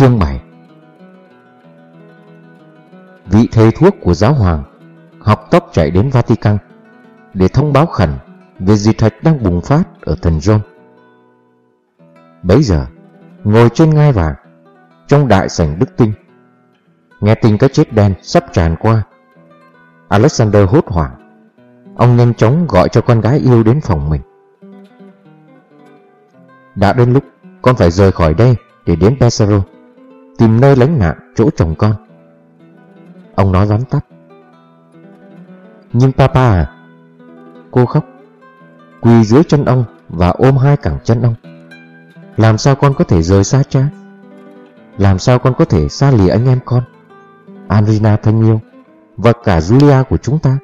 Chương 7 Vị thầy thuốc của giáo hoàng học tốc chạy đến Vatican để thông báo khẩn về dịch thạch đang bùng phát ở thần John. Bấy giờ, ngồi trên ngai vàng, trong đại sảnh đức tinh, nghe tin cái chết đen sắp tràn qua. Alexander hốt hoảng, ông nhanh chóng gọi cho con gái yêu đến phòng mình. Đã đến lúc con phải rời khỏi đây để đến Pesaro, tìm nơi lánh nạn chỗ chồng con. Ông nói vắn tắt. Nhưng papa à, cô khóc, quỳ dưới chân ông và ôm hai cẳng chân ông. Làm sao con có thể rời xa cha? Làm sao con có thể xa lìa anh em con? Andrina thân yêu và cả Julia của chúng ta.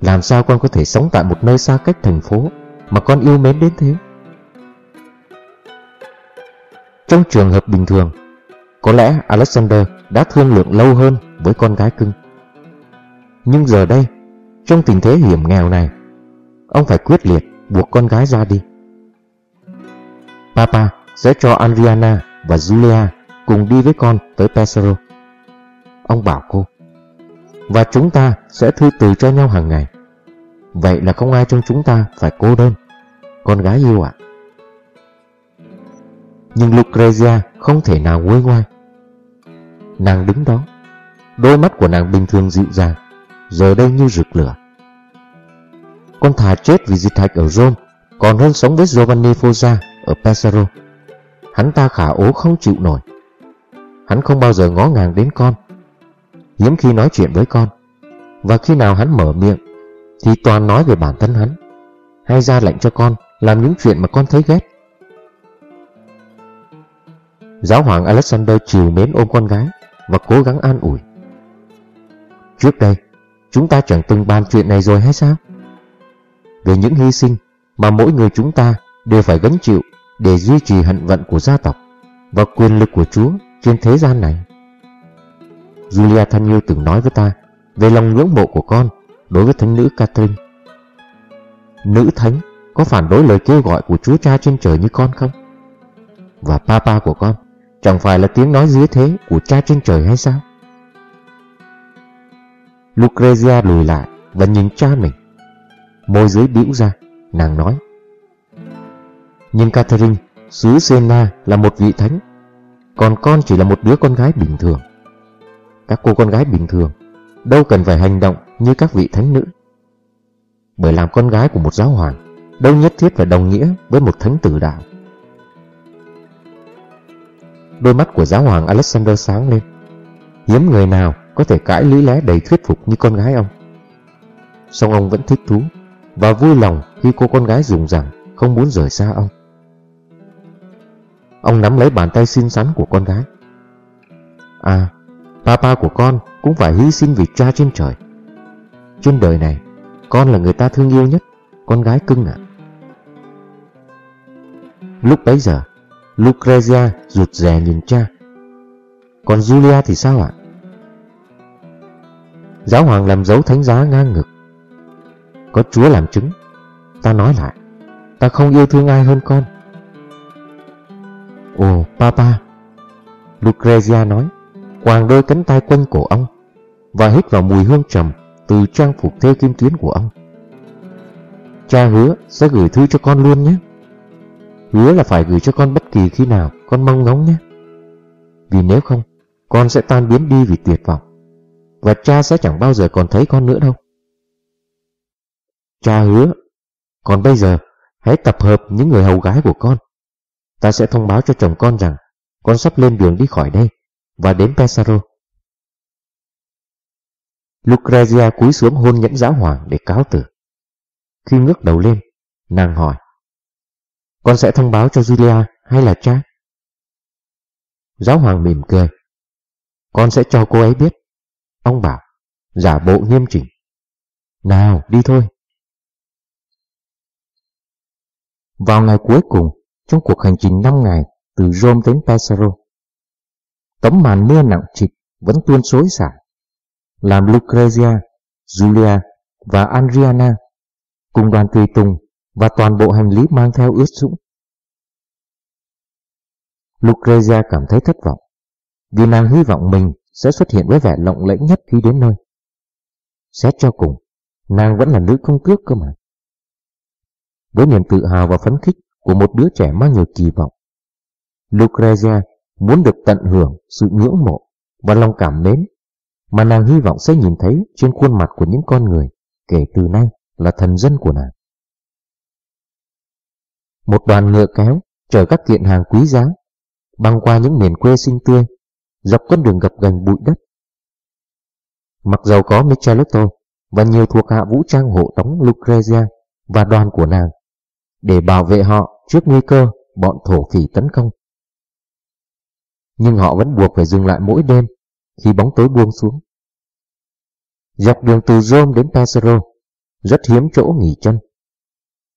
Làm sao con có thể sống tại một nơi xa cách thành phố mà con yêu mến đến thế? Trong trường hợp bình thường, có lẽ Alexander đã thương lượng lâu hơn với con gái cưng. Nhưng giờ đây, trong tình thế hiểm nghèo này, ông phải quyết liệt buộc con gái ra đi. Papa sẽ cho Adriana và Julia cùng đi với con tới Pesaro. Ông bảo cô. Và chúng ta sẽ thư từ cho nhau hàng ngày. Vậy là không ai trong chúng ta phải cô đơn. Con gái yêu ạ. Nhưng Lucrezia không thể nào nguôi ngoai. Nàng đứng đó, đôi mắt của nàng bình thường dịu dàng, giờ đây như rực lửa. Con thà chết vì dịch thạch ở Rome, còn hơn sống với Giovanni Foggia ở Pesaro. Hắn ta khả ố không chịu nổi. Hắn không bao giờ ngó ngàng đến con. Hiếm khi nói chuyện với con. Và khi nào hắn mở miệng, thì toàn nói về bản thân hắn. Hay ra lệnh cho con làm những chuyện mà con thấy ghét. Giáo hoàng Alexander chiều mến ôm con gái và cố gắng an ủi. Trước đây, chúng ta chẳng từng bàn chuyện này rồi hay sao? Về những hy sinh mà mỗi người chúng ta đều phải gánh chịu để duy trì hận vận của gia tộc và quyền lực của Chúa trên thế gian này. Julia thân yêu từng nói với ta về lòng ngưỡng mộ của con đối với thánh nữ Catherine. Nữ thánh có phản đối lời kêu gọi của Chúa Cha trên trời như con không? Và papa của con chẳng phải là tiếng nói dưới thế của Cha trên trời hay sao? Lucrezia lùi lại và nhìn cha mình. Môi dưới bĩu ra, nàng nói nhưng Catherine, xứ Sena là một vị thánh, còn con chỉ là một đứa con gái bình thường. Các cô con gái bình thường đâu cần phải hành động như các vị thánh nữ. Bởi làm con gái của một giáo hoàng đâu nhất thiết phải đồng nghĩa với một thánh tử đạo. Đôi mắt của giáo hoàng Alexander sáng lên. Hiếm người nào có thể cãi lý lẽ đầy thuyết phục như con gái ông. Song ông vẫn thích thú và vui lòng khi cô con gái dùng rằng không muốn rời xa ông. Ông nắm lấy bàn tay xinh xắn của con gái À Papa của con cũng phải hy sinh vì cha trên trời Trên đời này, Con là người ta thương yêu nhất, Con gái cưng ạ Lúc bấy giờ Lucrezia rụt rè nhìn cha Còn Julia thì sao ạ Giáo hoàng làm dấu thánh giá ngang ngực Có chúa làm chứng Ta nói lại Ta không yêu thương ai hơn con Ồ, papa. Lucrezia nói, quàng đôi cánh tay quanh cổ ông và hít vào mùi hương trầm từ trang phục thêu kim tuyến của ông. Cha hứa sẽ gửi thư cho con luôn nhé. Hứa là phải gửi cho con bất kỳ khi nào con mong ngóng nhé. Vì nếu không, con sẽ tan biến đi vì tuyệt vọng. Và cha sẽ chẳng bao giờ còn thấy con nữa đâu. Cha hứa, còn bây giờ hãy tập hợp những người hầu gái của con Ta sẽ thông báo cho chồng con rằng con sắp lên đường đi khỏi đây và đến Pesaro. Lucrezia cúi xuống hôn nhẫn giáo hoàng để cáo từ. Khi ngước đầu lên, nàng hỏi con sẽ thông báo cho Julia hay là cha? Giáo hoàng mỉm cười Con sẽ cho cô ấy biết Ông bảo Giả bộ nghiêm chỉnh Nào đi thôi Vào ngày cuối cùng trong cuộc hành trình 5 ngày từ Rome đến Pesaro. Tấm màn mưa nặng trịch vẫn tuôn xối xả, làm Lucrezia, Julia và Adriana cùng đoàn tùy tùng và toàn bộ hành lý mang theo ướt sũng. Lucrezia cảm thấy thất vọng, vì nàng hy vọng mình sẽ xuất hiện với vẻ lộng lẫy nhất khi đến nơi. Xét cho cùng, nàng vẫn là nữ công tước cơ mà. Với niềm tự hào và phấn khích của một đứa trẻ mang nhiều kỳ vọng, Lucrezia muốn được tận hưởng sự ngưỡng mộ và lòng cảm mến mà nàng hy vọng sẽ nhìn thấy trên khuôn mặt của những con người kể từ nay là thần dân của nàng. Một đoàn ngựa kéo chở các kiện hàng quý giá băng qua những miền quê xinh tươi dọc con đường gập ghềnh bụi đất. Mặc dầu có Micheletto và nhiều thuộc hạ vũ trang hộ tống Lucrezia và đoàn của nàng để bảo vệ họ trước nguy cơ bọn thổ phỉ tấn công. Nhưng họ vẫn buộc phải dừng lại mỗi đêm khi bóng tối buông xuống. Dọc đường từ Rome đến Pesaro rất hiếm chỗ nghỉ chân,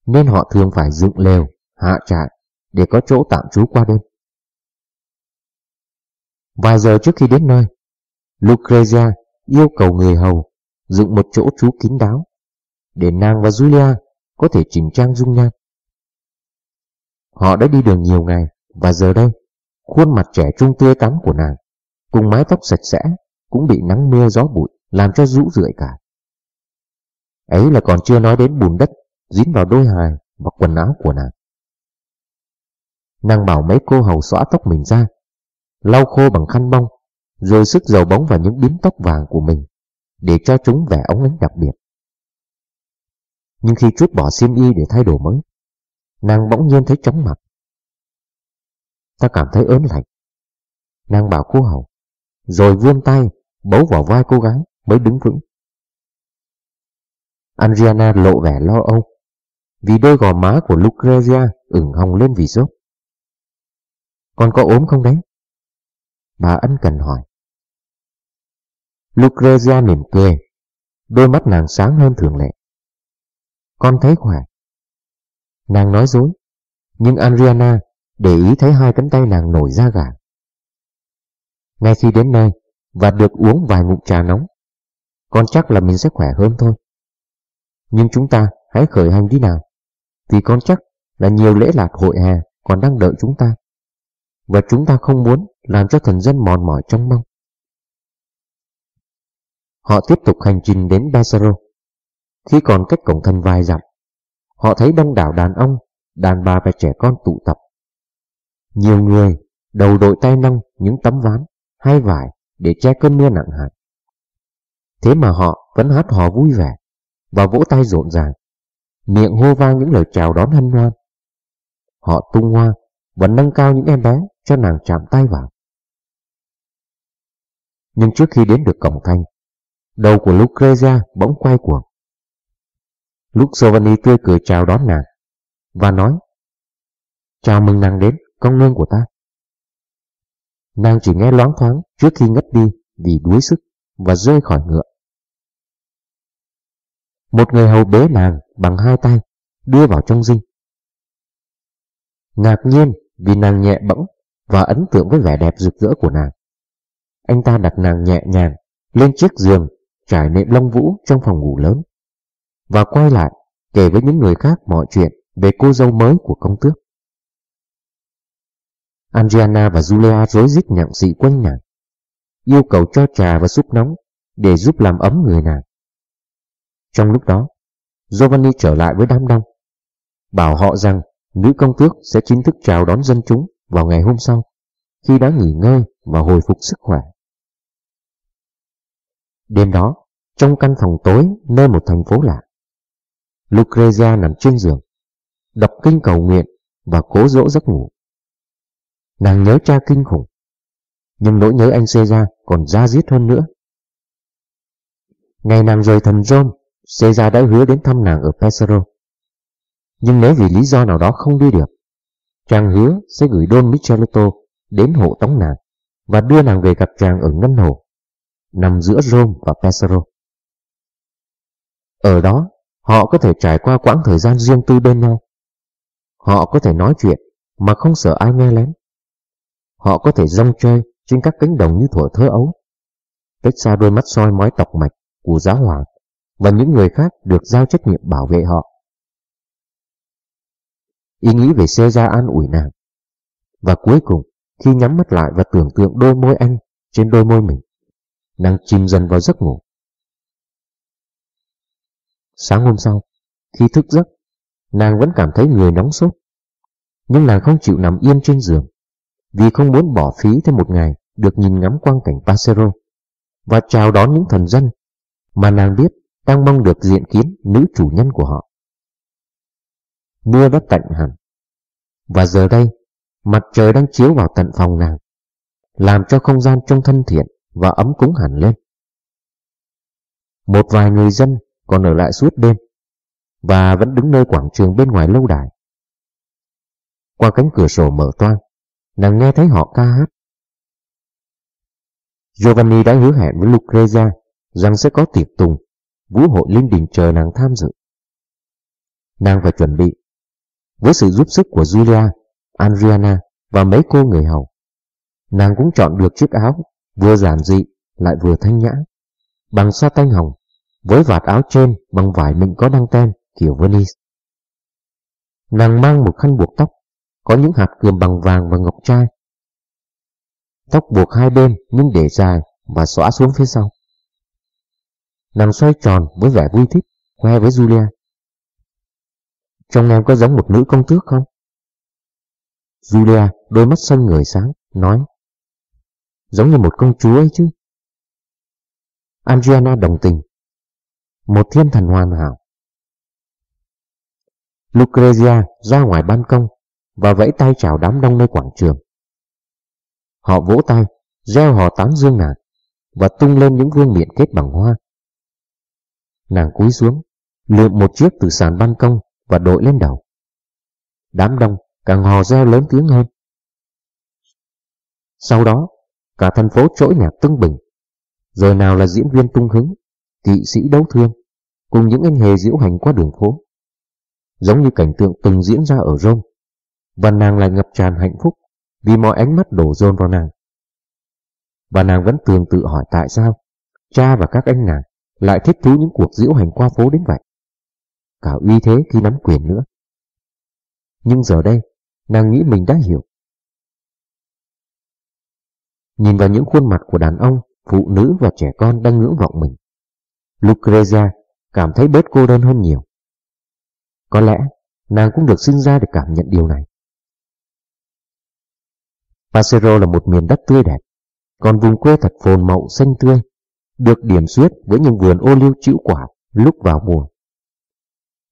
nên họ thường phải dựng lều, hạ trại để có chỗ tạm trú qua đêm. Vài giờ trước khi đến nơi, Lucrezia yêu cầu người hầu dựng một chỗ trú kín đáo để nàng và Julia có thể chỉnh trang dung nhan. Họ đã đi đường nhiều ngày và giờ đây, khuôn mặt trẻ trung tươi tắn của nàng cùng mái tóc sạch sẽ cũng bị nắng mưa gió bụi làm cho rũ rượi cả. Ấy là còn chưa nói đến bùn đất dính vào đôi hài và quần áo của nàng. Nàng bảo mấy cô hầu xóa tóc mình ra, lau khô bằng khăn bông, rồi sức dầu bóng vào những bím tóc vàng của mình, để cho chúng vẻ ống ánh đặc biệt. Nhưng khi chút bỏ xiêm y để thay đồ mới, nàng bỗng nhiên thấy chóng mặt. Ta cảm thấy ớn lạnh. Nàng bảo cô hầu, rồi vươn tay bấu vào vai cô gái mới đứng vững. Adriana lộ vẻ lo âu, vì đôi gò má của Lucrezia ửng hồng lên vì sốt. Con có ốm không đấy? Bà ân cần hỏi. Lucrezia mỉm cười, đôi mắt nàng sáng hơn thường lệ. Con thấy khỏe. Nàng nói dối, nhưng Adriana để ý thấy hai cánh tay nàng nổi da gà. Ngay khi đến nơi và được uống vài ngụm trà nóng, con chắc là mình sẽ khỏe hơn thôi. Nhưng chúng ta hãy khởi hành đi nào, vì con chắc là nhiều lễ lạc hội hè còn đang đợi chúng ta. Và chúng ta không muốn làm cho thần dân mòn mỏi trong mong. Họ tiếp tục hành trình đến Besaro. Khi còn cách cổng thành vài dặm, họ thấy đông đảo đàn ông, đàn bà và trẻ con tụ tập. Nhiều người đầu đội tay nâng những tấm ván hay vải để che cơn mưa nặng hạt. Thế mà họ vẫn hát hò vui vẻ và vỗ tay rộn ràng, miệng hô vang những lời chào đón hân hoan. Họ tung hoa và nâng cao những em bé cho nàng chạm tay vào. Nhưng trước khi đến được cổng thanh, đầu của Lucrezia bỗng quay cuồng. Lúc Giovanni tươi cười chào đón nàng và nói Chào mừng nàng đến, con nương của ta. Nàng chỉ nghe loáng thoáng trước khi ngất đi vì đuối sức và rơi khỏi ngựa. Một người hầu bế nàng bằng hai tay, đưa vào trong dinh. Ngạc nhiên vì nàng nhẹ bẫng và ấn tượng với vẻ đẹp rực rỡ của nàng. Anh ta đặt nàng nhẹ nhàng lên chiếc giường trải nệm lông vũ trong phòng ngủ lớn và quay lại kể với những người khác mọi chuyện về cô dâu mới của công tước. Adriana và Julia rối rít nhặng dị quanh nàng, yêu cầu cho trà và súp nóng để giúp làm ấm người nàng. Trong lúc đó, Giovanni trở lại với đám đông, bảo họ rằng nữ công tước sẽ chính thức chào đón dân chúng vào ngày hôm sau, khi đã nghỉ ngơi và hồi phục sức khỏe. Đêm đó, trong căn phòng tối nơi một thành phố lạ, Lucrezia nằm trên giường, đọc kinh cầu nguyện và cố dỗ giấc ngủ. Nàng nhớ cha kinh khủng, nhưng nỗi nhớ anh Caesar còn ra diết hơn nữa. Ngày nàng rời thần Rome, Caesar đã hứa đến thăm nàng ở Pesaro. Nhưng nếu vì lý do nào đó không đi được, chàng hứa sẽ gửi Don Micheletto đến hộ tống nàng và đưa nàng về gặp chàng ở Ngân Hồ, nằm giữa Rome và Pesaro. Ở đó, họ có thể trải qua quãng thời gian riêng tư bên nhau. Họ có thể nói chuyện mà không sợ ai nghe lén. Họ có thể rong chơi trên các cánh đồng như thuở thơ ấu. Cách xa đôi mắt soi mói tọc mạch của giáo hoàng và những người khác được giao trách nhiệm bảo vệ họ. Ý nghĩ về xe ra an ủi nàng. Và cuối cùng, Khi nhắm mắt lại và tưởng tượng đôi môi anh trên đôi môi mình, nàng chìm dần vào giấc ngủ. Sáng hôm sau, khi thức giấc, nàng vẫn cảm thấy người nóng sốt. Nhưng nàng không chịu nằm yên trên giường, vì không muốn bỏ phí thêm một ngày được nhìn ngắm quang cảnh Pasero và chào đón những thần dân mà nàng biết đang mong được diện kiến nữ chủ nhân của họ. Mưa đã tạnh hẳn, và giờ đây mặt trời đang chiếu vào tận phòng nàng, làm cho không gian trông thân thiện và ấm cúng hẳn lên. Một vài người dân còn ở lại suốt đêm và vẫn đứng nơi quảng trường bên ngoài lâu đài. Qua cánh cửa sổ mở toang, nàng nghe thấy họ ca hát. Giovanni đã hứa hẹn với Lucrezia rằng sẽ có tiệc tùng, vũ hội linh đình chờ nàng tham dự. Nàng phải chuẩn bị. Với sự giúp sức của Julia, Adriana và mấy cô người hầu, nàng cũng chọn được chiếc áo vừa giản dị lại vừa thanh nhã, bằng sa tanh hồng, với vạt áo trên bằng vải mịn có đăng ten kiểu Venice. Nàng mang một khăn buộc tóc, có những hạt cườm bằng vàng và ngọc trai. Tóc buộc hai bên nhưng để dài và xõa xuống phía sau. Nàng xoay tròn với vẻ vui thích, khoe với Julia. Trong em có giống một nữ công tước không? Julia, đôi mắt xanh người sáng, nói. Giống như một công chúa ấy chứ. Adriana đồng tình. Một thiên thần hoàn hảo. Lucrezia ra ngoài ban công và vẫy tay chào đám đông nơi quảng trường. Họ vỗ tay, reo hò tán dương nàng và tung lên những vương miện kết bằng hoa. Nàng cúi xuống, lượm một chiếc từ sàn ban công và đội lên đầu. Đám đông càng hò reo lớn tiếng hơn. Sau đó, cả thành phố trỗi nhạc tưng bừng. Giờ nào là diễn viên tung hứng, kỵ sĩ đấu thương, cùng những anh hề diễu hành qua đường phố. Giống như cảnh tượng từng diễn ra ở Rome, và nàng lại ngập tràn hạnh phúc vì mọi ánh mắt đổ dồn vào nàng. Và nàng vẫn thường tự hỏi tại sao cha và các anh nàng lại thích thú những cuộc diễu hành qua phố đến vậy. Cả uy thế khi nắm quyền nữa. Nhưng giờ đây, nàng nghĩ mình đã hiểu. Nhìn vào những khuôn mặt của đàn ông, phụ nữ và trẻ con đang ngưỡng vọng mình. Lucrezia cảm thấy bớt cô đơn hơn nhiều. Có lẽ nàng cũng được sinh ra để cảm nhận điều này. Pasero là một miền đất tươi đẹp, còn vùng quê thật phồn mậu xanh tươi, được điểm xuyết với những vườn ô liu chịu quả lúc vào mùa.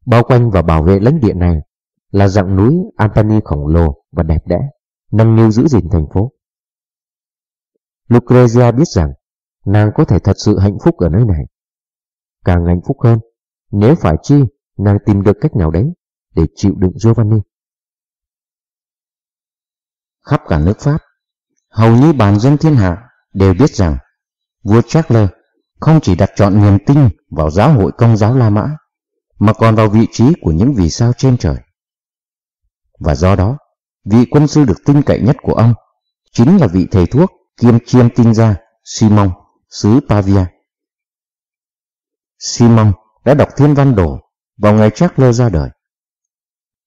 Bao quanh và bảo vệ lãnh địa này là dặng núi Antony khổng lồ và đẹp đẽ, nâng niu giữ gìn thành phố. Lucrezia biết rằng nàng có thể thật sự hạnh phúc ở nơi này. Càng hạnh phúc hơn, nếu phải chi, nàng tìm được cách nào đấy để chịu đựng Giovanni. Khắp cả nước Pháp, hầu như bàn dân thiên hạ đều biết rằng vua Charles không chỉ đặt chọn niềm tin vào giáo hội công giáo La Mã, mà còn vào vị trí của những vì sao trên trời. Và do đó, vị quân sư được tin cậy nhất của ông chính là vị thầy thuốc kiêm chiêm tin gia Simon xứ Pavia. Simon đã đọc thiên văn đồ vào ngày Charles ra đời.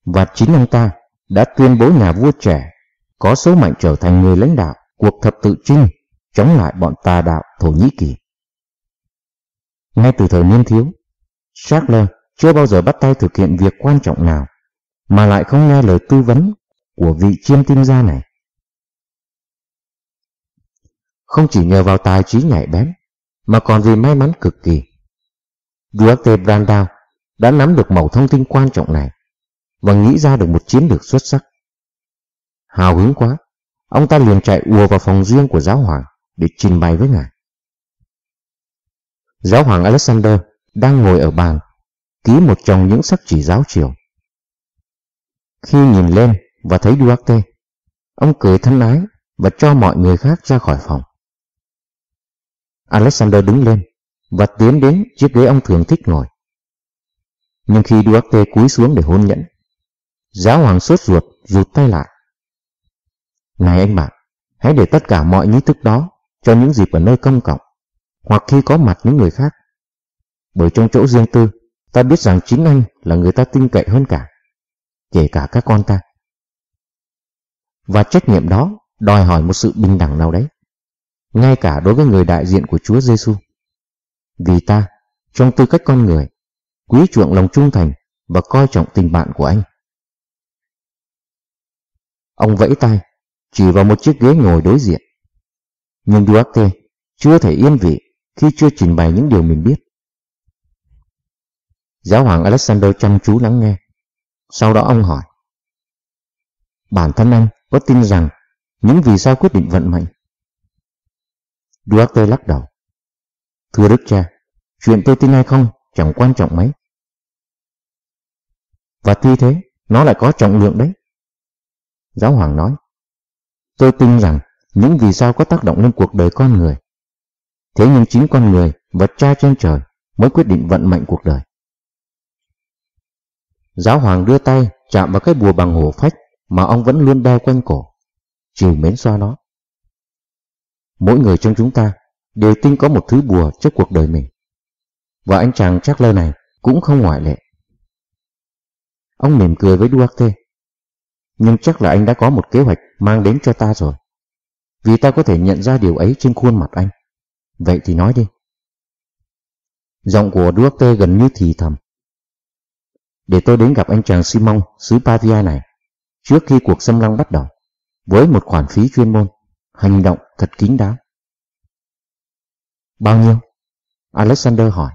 Và chính ông ta đã tuyên bố nhà vua trẻ có số mệnh trở thành người lãnh đạo cuộc thập tự chinh chống lại bọn tà đạo Thổ Nhĩ Kỳ. Ngay từ thời niên thiếu, Charles chưa bao giờ bắt tay thực hiện việc quan trọng nào mà lại không nghe lời tư vấn của vị chiêm tinh gia này. Không chỉ nhờ vào tài trí nhạy bén, mà còn vì may mắn cực kỳ. Duarte Brandao đã nắm được mẩu thông tin quan trọng này và nghĩ ra được một chiến lược xuất sắc. Hào hứng quá, ông ta liền chạy ùa vào phòng riêng của giáo hoàng để trình bày với ngài. Giáo hoàng Alexander đang ngồi ở bàn, ký một trong những sắc chỉ giáo triều. Khi nhìn lên và thấy Duarte, ông cười thân ái và cho mọi người khác ra khỏi phòng. Alexander đứng lên và tiến đến chiếc ghế ông thường thích ngồi. Nhưng khi Duarte cúi xuống để hôn nhẫn, giáo hoàng sốt ruột rụt tay lại. Này anh bạn, hãy để tất cả mọi nghi thức đó cho những dịp ở nơi công cộng, hoặc khi có mặt những người khác. Bởi trong chỗ riêng tư, ta biết rằng chính anh là người ta tin cậy hơn cả, kể cả các con ta. Và trách nhiệm đó đòi hỏi một sự bình đẳng nào đấy, ngay cả đối với người đại diện của Chúa Giêsu. Vì ta, trong tư cách con người, quý chuộng lòng trung thành và coi trọng tình bạn của anh. Ông vẫy tay, chỉ vào một chiếc ghế ngồi đối diện. Nhưng Duarte chưa thể yên vị khi chưa trình bày những điều mình biết. Giáo hoàng Alexander chăm chú lắng nghe. Sau đó ông hỏi. Bản thân anh có tin rằng những vì sao quyết định vận mệnh? Duarte lắc đầu. Thưa Đức cha, chuyện tôi tin hay không chẳng quan trọng mấy. Và tuy thế, nó lại có trọng lượng đấy. Giáo hoàng nói. Tôi tin rằng những vì sao có tác động lên cuộc đời con người. Thế nhưng chính con người và cha trên trời mới quyết định vận mệnh cuộc đời. Giáo hoàng đưa tay chạm vào cái bùa bằng hổ phách mà ông vẫn luôn đeo quanh cổ, chiều mến xoa nó. Mỗi người trong chúng ta đều tin có một thứ bùa trước cuộc đời mình. Và anh chàng chắc lơ này cũng không ngoại lệ. Ông mỉm cười với Duarte. Nhưng chắc là anh đã có một kế hoạch mang đến cho ta rồi. Vì ta có thể nhận ra điều ấy trên khuôn mặt anh. Vậy thì nói đi. Giọng của Duarte gần như thì thầm. Để tôi đến gặp anh chàng Simon xứ Pavia này trước khi cuộc xâm lăng bắt đầu với một khoản phí chuyên môn, hành động thật kín đáo. Bao nhiêu? Alexander hỏi.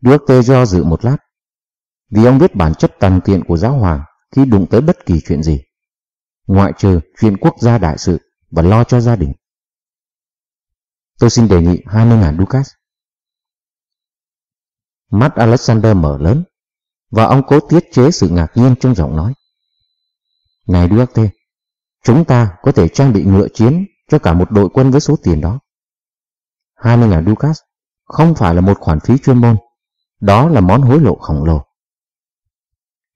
Duarte do dự một lát vì ông biết bản chất tàn tiện của giáo hoàng khi đụng tới bất kỳ chuyện gì, ngoại trừ chuyện quốc gia đại sự và lo cho gia đình. Tôi xin đề nghị 20.000 ducat. Mắt Alexander mở lớn và ông cố tiết chế sự ngạc nhiên trong giọng nói. Này Duarte, chúng ta có thể trang bị ngựa chiến cho cả một đội quân với số tiền đó. 20.000 ducats không phải là một khoản phí chuyên môn, đó là món hối lộ khổng lồ.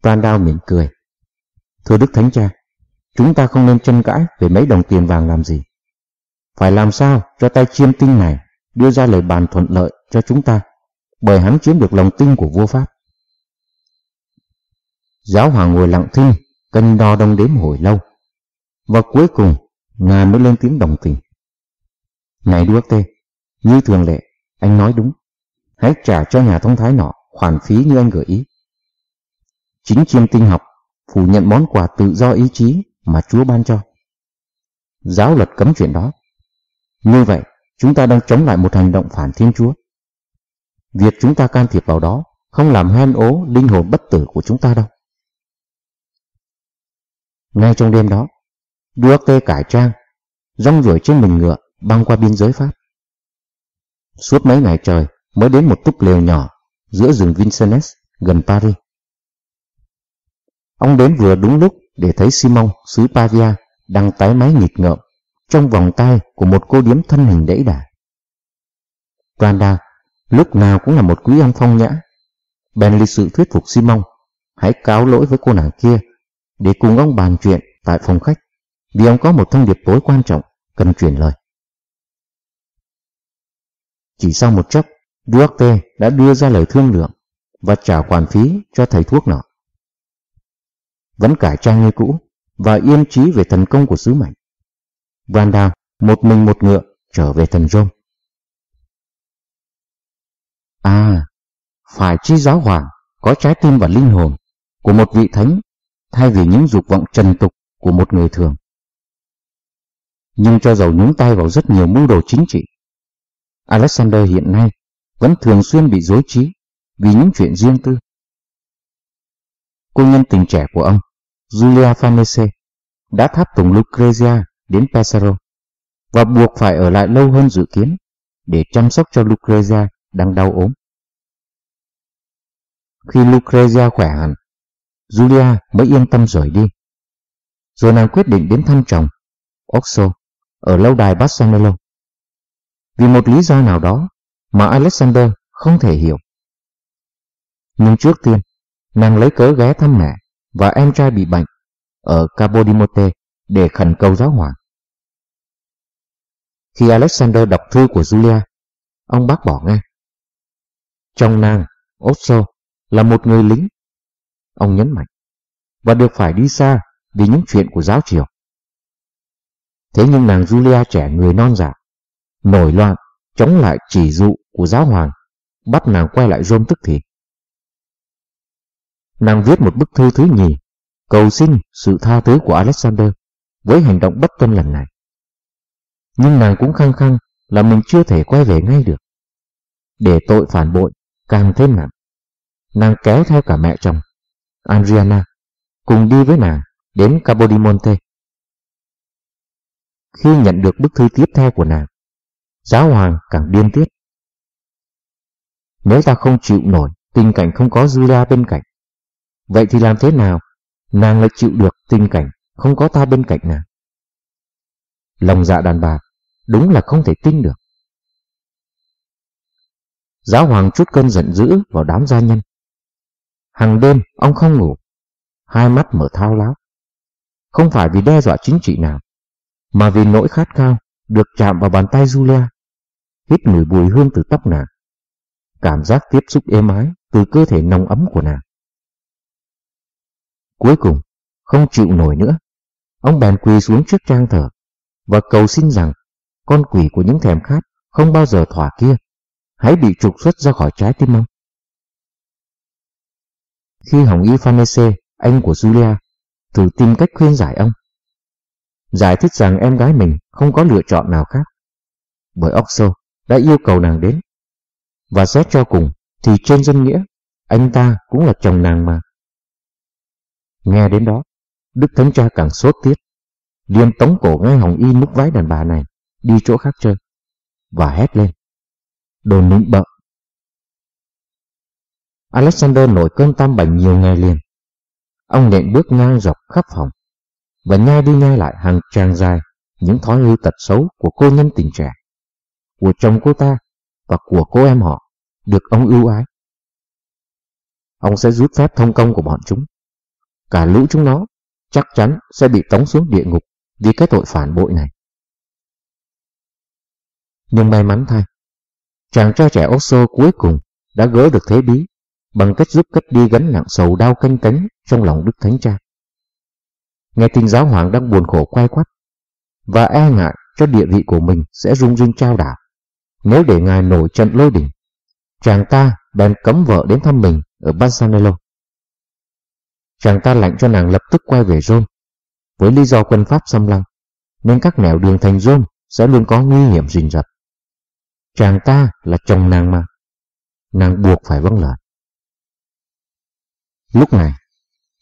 Brandao mỉm cười. Thưa Đức Thánh Cha, chúng ta không nên tranh cãi về mấy đồng tiền vàng làm gì. Phải làm sao cho tay chiêm tinh này đưa ra lời bàn thuận lợi cho chúng ta, bởi hắn chiếm được lòng tin của vua Pháp. Giáo hoàng ngồi lặng thinh, cân đo đong đếm hồi lâu. Và cuối cùng, ngài mới lên tiếng đồng tình. Này Duarte, như thường lệ, anh nói đúng. Hãy trả cho nhà thông thái nọ khoản phí như anh gợi ý. Chính chiêm tinh học phủ nhận món quà tự do ý chí mà Chúa ban cho. Giáo luật cấm chuyện đó. Như vậy, chúng ta đang chống lại một hành động phản thiên Chúa. Việc chúng ta can thiệp vào đó không làm hen ố linh hồn bất tử của chúng ta đâu. Ngay trong đêm đó, Duarte cải trang, rong ruổi trên mình ngựa băng qua biên giới Pháp. Suốt mấy ngày trời mới đến một túp lều nhỏ giữa rừng Vincennes gần Paris. Ông đến vừa đúng lúc để thấy Simon xứ Pavia đang tái máy nghịch ngợm trong vòng tay của một cô điếm thân hình đẫy đà. Branda lúc nào cũng là một quý ông phong nhã. Ben lịch sự thuyết phục Simon hãy cáo lỗi với cô nàng kia để cùng ông bàn chuyện tại phòng khách vì ông có một thông điệp tối quan trọng cần truyền lời. Chỉ sau một chốc, Duarte đã đưa ra lời thương lượng và trả khoản phí cho thầy thuốc nọ vẫn cải trang như cũ và yên trí về thành công của sứ mệnh. Vanda một mình một ngựa trở về thần Rome. À, phải chi giáo hoàng có trái tim và linh hồn của một vị thánh thay vì những dục vọng trần tục của một người thường. Nhưng cho dầu nhúng tay vào rất nhiều mưu đồ chính trị, Alexander hiện nay vẫn thường xuyên bị dối trí vì những chuyện riêng tư cô nhân tình trẻ của ông, Julia Farnese, đã tháp tùng Lucrezia đến Pesaro và buộc phải ở lại lâu hơn dự kiến để chăm sóc cho Lucrezia đang đau ốm. Khi Lucrezia khỏe hẳn, Julia mới yên tâm rời đi. Rồi nàng quyết định đến thăm chồng, Oxo, ở lâu đài Bassanello. Vì một lý do nào đó mà Alexander không thể hiểu. Nhưng trước tiên, nàng lấy cớ ghé thăm mẹ và em trai bị bệnh ở Capodimonte để khẩn cầu giáo hoàng. Khi Alexander đọc thư của Julia, ông bác bỏ ngay. Trong nàng, Otso là một người lính. Ông nhấn mạnh, và được phải đi xa vì những chuyện của giáo triều. Thế nhưng nàng Julia trẻ người non giả, nổi loạn, chống lại chỉ dụ của giáo hoàng, bắt nàng quay lại Rome tức thì. Nàng viết một bức thư thứ nhì, cầu xin sự tha thứ của Alexander với hành động bất tuân lần này. Nhưng nàng cũng khăng khăng là mình chưa thể quay về ngay được. Để tội phản bội càng thêm nặng. Nàng kéo theo cả mẹ chồng, Adriana, cùng đi với nàng đến Capodimonte. Khi nhận được bức thư tiếp theo của nàng, giáo hoàng càng điên tiết. Nếu ta không chịu nổi tình cảnh không có Julia bên cạnh, vậy thì làm thế nào nàng lại chịu được tình cảnh không có ta bên cạnh nàng? Lòng dạ đàn bà đúng là không thể tin được. Giáo hoàng chút cơn giận dữ vào đám gia nhân. Hàng đêm ông không ngủ, hai mắt mở thao láo. Không phải vì đe dọa chính trị nào, mà vì nỗi khát khao được chạm vào bàn tay Julia, hít mùi bùi hương từ tóc nàng, cảm giác tiếp xúc êm ái từ cơ thể nồng ấm của nàng. Cuối cùng, không chịu nổi nữa, ông bèn quỳ xuống trước trang thờ và cầu xin rằng con quỷ của những thèm khát không bao giờ thỏa kia hãy bị trục xuất ra khỏi trái tim ông. Khi Hồng Y Phanese, anh của Julia, thử tìm cách khuyên giải ông, giải thích rằng em gái mình không có lựa chọn nào khác, bởi Oxo đã yêu cầu nàng đến, và xét cho cùng thì trên dân nghĩa, anh ta cũng là chồng nàng mà. Nghe đến đó, Đức Thánh Cha càng sốt tiết, liền tống cổ ngay Hồng Y núp vái đàn bà này đi chỗ khác chơi, và hét lên đồ nịnh bợ. Alexander nổi cơn tam bệnh nhiều ngày liền. Ông nện bước ngang dọc khắp phòng và nhai đi nhai lại hàng trang dài những thói hư tật xấu của cô nhân tình trẻ, của chồng cô ta và của cô em họ được ông ưu ái. Ông sẽ rút phép thông công của bọn chúng. Cả lũ chúng nó chắc chắn sẽ bị tống xuống địa ngục vì cái tội phản bội này. Nhưng may mắn thay, chàng trai trẻ Oxo cuối cùng đã gỡ được thế bí bằng cách giúp cất đi gánh nặng sầu đau canh cánh trong lòng Đức Thánh Cha. Nghe tin giáo hoàng đang buồn khổ quay quắt và e ngại cho địa vị của mình sẽ rung rinh trao đảo, nếu để ngài nổi trận lôi đỉnh. Chàng ta bèn cấm vợ đến thăm mình ở Bassanello. Chàng ta lạnh cho nàng lập tức quay về Rome với lý do quân Pháp xâm lăng, nên các nẻo đường thành Rome sẽ luôn có nguy hiểm rình rập. Chàng ta là chồng nàng mà. Nàng buộc phải vâng lời. Lúc này,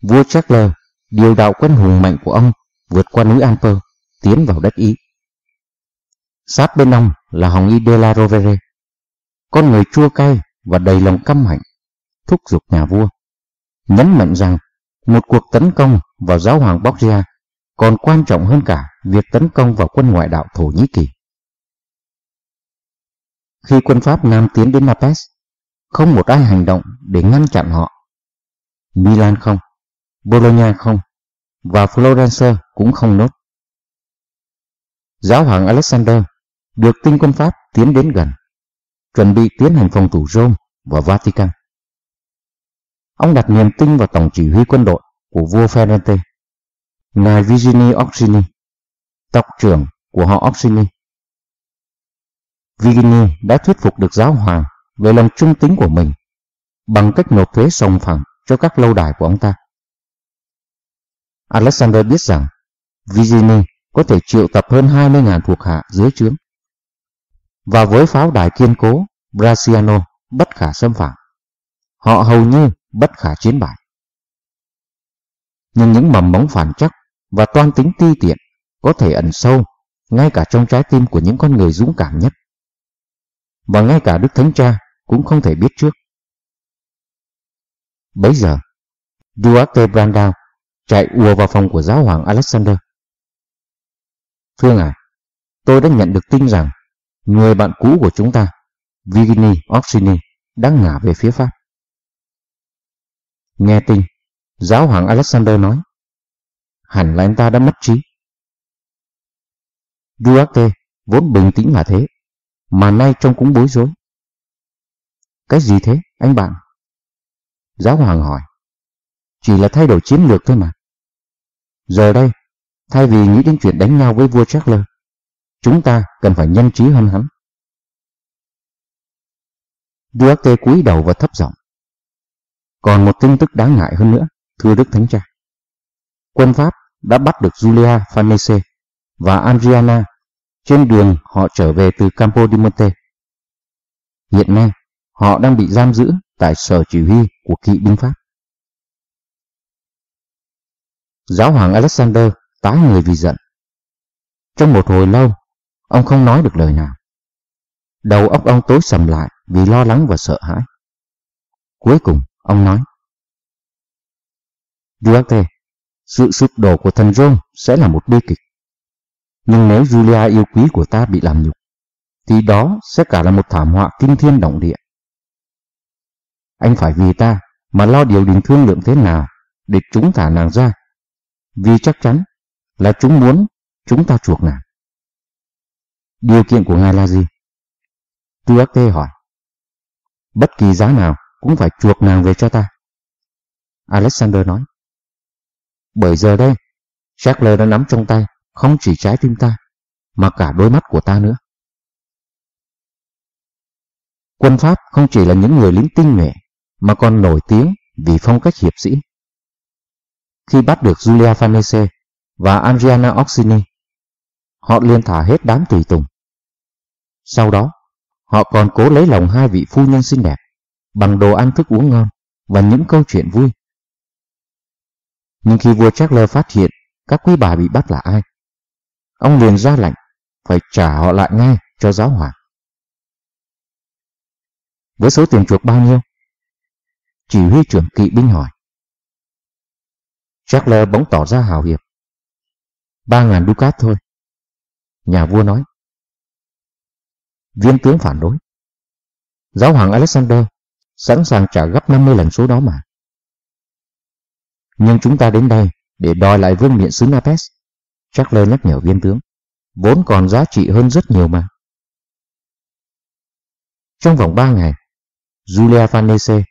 vua Charles điều đạo quân hùng mạnh của ông vượt qua núi Alper, tiến vào đất Ý. Sát bên ông là Hồng Y de la Rovere, con người chua cay và đầy lòng căm hạnh, thúc giục nhà vua, nhấn mạnh rằng một cuộc tấn công vào giáo hoàng Borgia còn quan trọng hơn cả việc tấn công vào quân ngoại đạo Thổ Nhĩ Kỳ. Khi quân Pháp Nam tiến đến Naples, không một ai hành động để ngăn chặn họ. Milan không, Bologna không, và Florence cũng không nốt. Giáo hoàng Alexander được tinh quân Pháp tiến đến gần, chuẩn bị tiến hành phòng thủ Rome và Vatican. Ông đặt niềm tin vào tổng chỉ huy quân đội của vua Ferrante, ngài Virginie Orsini, tộc trưởng của họ Orsini Vigini đã thuyết phục được giáo hoàng về lòng trung tính của mình bằng cách nộp thuế sòng phẳng cho các lâu đài của ông ta. Alexander biết rằng Vigini có thể triệu tập hơn 20.000 thuộc hạ dưới trướng. Và với pháo đài kiên cố Brasiano bất khả xâm phạm, họ hầu như bất khả chiến bại. Nhưng những mầm móng phản chắc và toan tính ti tiện có thể ẩn sâu ngay cả trong trái tim của những con người dũng cảm nhất và ngay cả Đức Thánh Cha cũng không thể biết trước. Bấy giờ, Duarte Brandao chạy ùa vào phòng của giáo hoàng Alexander. Thưa ngài, tôi đã nhận được tin rằng người bạn cũ của chúng ta, Virginie Orsini, đang ngả về phía Pháp. Nghe tin, giáo hoàng Alexander nói, hẳn là anh ta đã mất trí. Duarte vốn bình tĩnh mà thế, mà nay trông cũng bối rối. Cái gì thế, anh bạn? Giáo hoàng hỏi. Chỉ là thay đổi chiến lược thôi mà. Giờ đây, Thay vì nghĩ đến chuyện đánh nhau với vua Charles, chúng ta cần phải nhanh trí hơn hắn. Duarte cúi đầu và thấp giọng. Còn một tin tức đáng ngại hơn nữa, thưa Đức Thánh Cha. Quân Pháp đã bắt được Julia Farnese và Adriana trên đường họ trở về từ Campo di Monte. Hiện nay, họ đang bị giam giữ tại sở chỉ huy của kỵ binh Pháp. Giáo hoàng Alexander tái người vì giận. Trong một hồi lâu, ông không nói được lời nào. Đầu óc ông tối sầm lại vì lo lắng và sợ hãi. Cuối cùng, ông nói. Duarte, sự sụp đổ của thần Rome sẽ là một bi kịch. Nhưng nếu Julia yêu quý của ta bị làm nhục, thì đó sẽ cả là một thảm họa kinh thiên động địa. Anh phải vì ta mà lo điều đình thương lượng thế nào để chúng thả nàng ra. Vì chắc chắn là chúng muốn chúng ta chuộc nàng. Điều kiện của ngài là gì? Duarte hỏi. Bất kỳ giá nào cũng phải chuộc nàng về cho ta. Alexander nói. Bởi giờ đây, Shackler đã nắm trong tay không chỉ trái tim ta, mà cả đôi mắt của ta nữa. Quân Pháp không chỉ là những người lính tinh nhuệ, mà còn nổi tiếng vì phong cách hiệp sĩ. Khi bắt được Julia Farnese và Adriana Oxini, họ liền thả hết đám tùy tùng. Sau đó, họ còn cố lấy lòng hai vị phu nhân xinh đẹp bằng đồ ăn thức uống ngon và những câu chuyện vui. Nhưng khi vua Charles phát hiện các quý bà bị bắt là ai, ông liền ra lệnh, phải trả họ lại ngay cho giáo hoàng. Với số tiền chuộc bao nhiêu? Chỉ huy trưởng kỵ binh hỏi. Charles bỗng tỏ ra hào hiệp. Ba ngàn ducat thôi. Nhà vua nói. Viên tướng phản đối. Giáo hoàng Alexander sẵn sàng trả gấp 50 lần số đó mà. Nhưng chúng ta đến đây để đòi lại vương miện xứ Napes chắc Charles nhắc nhở viên tướng. Vốn còn giá trị hơn rất nhiều mà. Trong vòng 3 ngày, Julia Vanese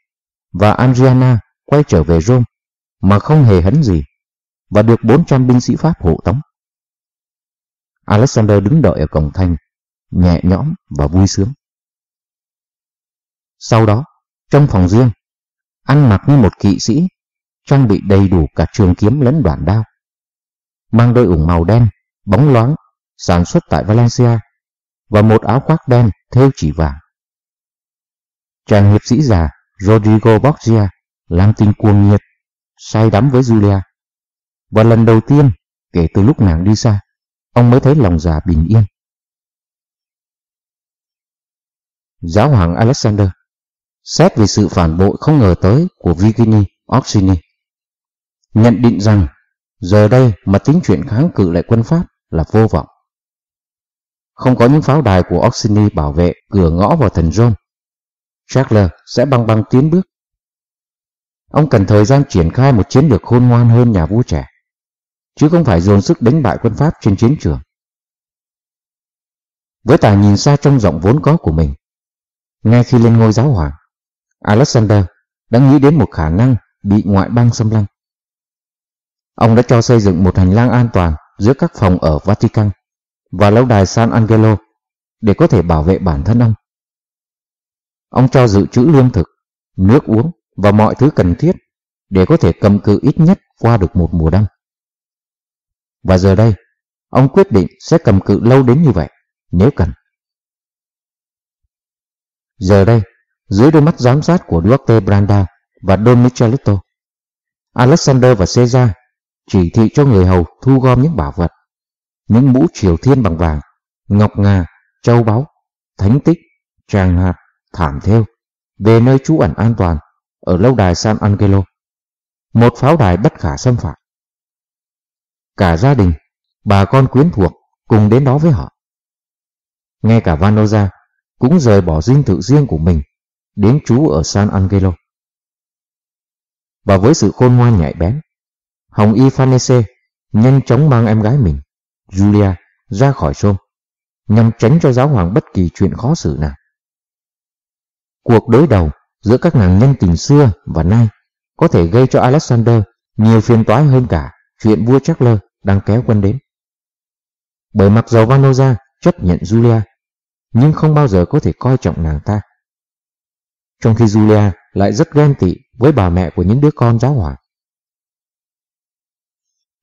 và Adriana quay trở về Rome mà không hề hấn gì và được 400 binh sĩ Pháp hộ tống. Alexander đứng đợi ở cổng thành, nhẹ nhõm và vui sướng. Sau đó, trong phòng riêng, ăn mặc như một kỵ sĩ, trang bị đầy đủ cả trường kiếm lẫn đoạn đao. Mang đôi ủng màu đen, bóng loáng, sản xuất tại Valencia, và một áo khoác đen thêu chỉ vàng. Chàng hiệp sĩ già Rodrigo Borgia làm tình cuồng nhiệt, say đắm với Julia. Và lần đầu tiên, kể từ lúc nàng đi xa, ông mới thấy lòng già bình yên. Giáo hoàng Alexander xét về sự phản bội không ngờ tới của Virginie Orsini. Nhận định rằng giờ đây mà tính chuyện kháng cự lại quân Pháp là vô vọng. Không có những pháo đài của Oxini bảo vệ cửa ngõ vào thần John, Charles sẽ băng băng tiến bước. Ông cần thời gian triển khai một chiến lược khôn ngoan hơn nhà vua trẻ, chứ không phải dồn sức đánh bại quân Pháp trên chiến trường. Với tài nhìn xa trong rộng vốn có của mình, ngay khi lên ngôi giáo hoàng, Alexander đã nghĩ đến một khả năng bị ngoại bang xâm lăng. Ông đã cho xây dựng một hành lang an toàn giữa các phòng ở Vatican và lâu đài San Angelo để có thể bảo vệ bản thân ông. Ông cho dự trữ lương thực, nước uống và mọi thứ cần thiết để có thể cầm cự ít nhất qua được một mùa đông. Và giờ đây, ông quyết định sẽ cầm cự lâu đến như vậy, nếu cần. Giờ đây, dưới đôi mắt giám sát của Dr. Branda và Don Michelito, Alexander và Caesar chỉ thị cho người hầu thu gom những bảo vật, những mũ triều thiên bằng vàng, ngọc ngà, châu báu, thánh tích, tràng hạt, thảm thêu về nơi trú ẩn an toàn ở lâu đài San Angelo, một pháo đài bất khả xâm phạm. Cả gia đình, bà con quyến thuộc cùng đến đó với họ. Ngay cả Vanoza cũng rời bỏ dinh thự riêng của mình đến trú ở San Angelo. Và với sự khôn ngoan nhạy bén, Hồng Y Farnese nhanh chóng mang em gái mình, Julia, ra khỏi Rome, nhằm tránh cho giáo hoàng bất kỳ chuyện khó xử nào. Cuộc đối đầu giữa các nàng nhân tình xưa và nay có thể gây cho Alexander nhiều phiền toái hơn cả chuyện vua Charles đang kéo quân đến. Bởi mặc dầu Vanoza chấp nhận Julia, nhưng không bao giờ có thể coi trọng nàng ta. Trong khi Julia lại rất ghen tị với bà mẹ của những đứa con giáo hoàng.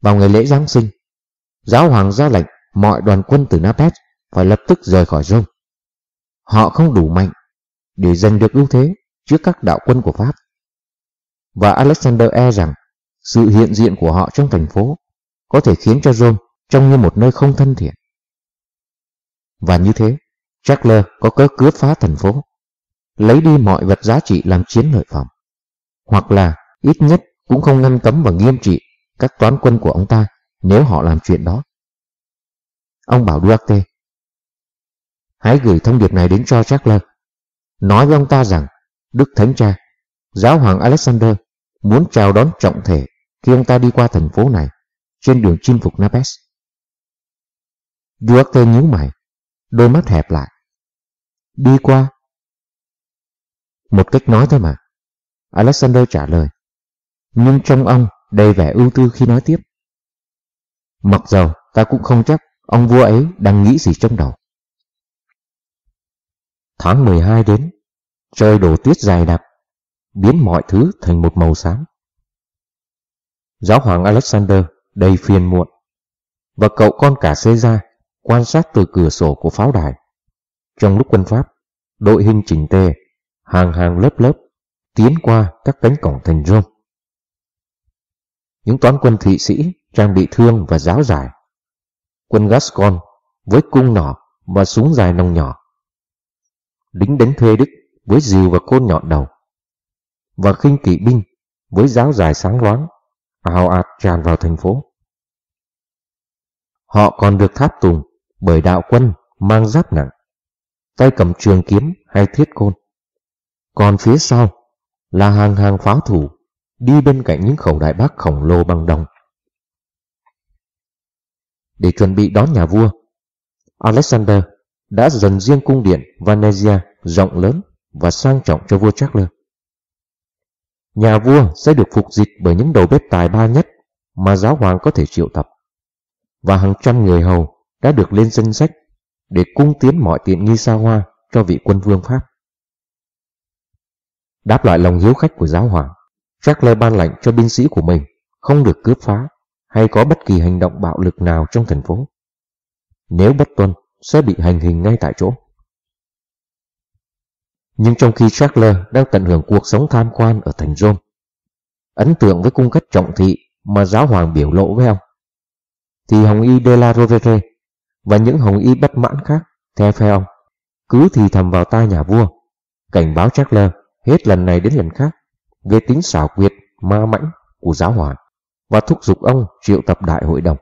Vào ngày lễ Giáng sinh, giáo hoàng ra lệnh mọi đoàn quân từ Naples phải lập tức rời khỏi Rome. Họ không đủ mạnh để giành được ưu thế trước các đạo quân của Pháp. Và Alexander e rằng sự hiện diện của họ trong thành phố có thể khiến cho Rome trông như một nơi không thân thiện. Và như thế, Charles có cớ cướp phá thành phố, lấy đi mọi vật giá trị làm chiến lợi phẩm, hoặc là ít nhất cũng không ngăn cấm và nghiêm trị các toán quân của ông ta nếu họ làm chuyện đó. Ông bảo Duarte, hãy gửi thông điệp này đến cho Charles, nói với ông ta rằng Đức Thánh Cha, Giáo hoàng Alexander muốn chào đón trọng thể khi ông ta đi qua thành phố này trên đường chinh phục Napes. Duarte nhíu mày, đôi mắt hẹp lại. Đi qua. Một cách nói thôi mà. Alexander trả lời. Nhưng trong ông đầy vẻ ưu tư khi nói tiếp. Mặc dầu ta cũng không chắc ông vua ấy đang nghĩ gì trong đầu. Tháng 12 đến, trời đổ tuyết dài đặc, biến mọi thứ thành một màu xám. Giáo hoàng Alexander đầy phiền muộn, và cậu con cả Caesar quan sát từ cửa sổ của pháo đài. Trong lúc quân Pháp, đội hình chỉnh tề, hàng hàng lớp lớp, tiến qua các cánh cổng thành Rome. Những toán quân Thụy Sĩ trang bị thương và giáo dài. Quân Gascon với cung nỏ và súng dài nòng nhỏ. Lính đánh thuê Đức với rìu và côn nhọn đầu. Và khinh kỵ binh với giáo dài sáng loáng, ào ạt tràn vào thành phố. Họ còn được tháp tùng bởi đạo quân mang giáp nặng, tay cầm trường kiếm hay thiết côn. Còn phía sau là hàng hàng pháo thủ đi bên cạnh những khẩu đại bác khổng lồ bằng đồng. Để chuẩn bị đón nhà vua, Alexander đã dần riêng cung điện Vanesia rộng lớn và sang trọng cho vua Charles. Nhà vua sẽ được phục dịch bởi những đầu bếp tài ba nhất mà giáo hoàng có thể triệu tập, và hàng trăm người hầu đã được lên danh sách để cung tiến mọi tiện nghi xa hoa cho vị quân vương Pháp. Đáp lại lòng hiếu khách của giáo hoàng, Charles ban lệnh cho binh sĩ của mình không được cướp phá hay có bất kỳ hành động bạo lực nào trong thành phố. Nếu bất tuân, sẽ bị hành hình ngay tại chỗ. Nhưng trong khi Charles đang tận hưởng cuộc sống tham quan ở thành Rome, ấn tượng với cung cách trọng thị mà giáo hoàng biểu lộ với ông, thì Hồng Y de la Rovere và những hồng y bất mãn khác theo phe ông cứ thì thầm vào tai nhà vua cảnh báo Charles hết lần này đến lần khác về tính xảo quyệt ma mãnh của giáo hoàng và thúc giục ông triệu tập đại hội đồng.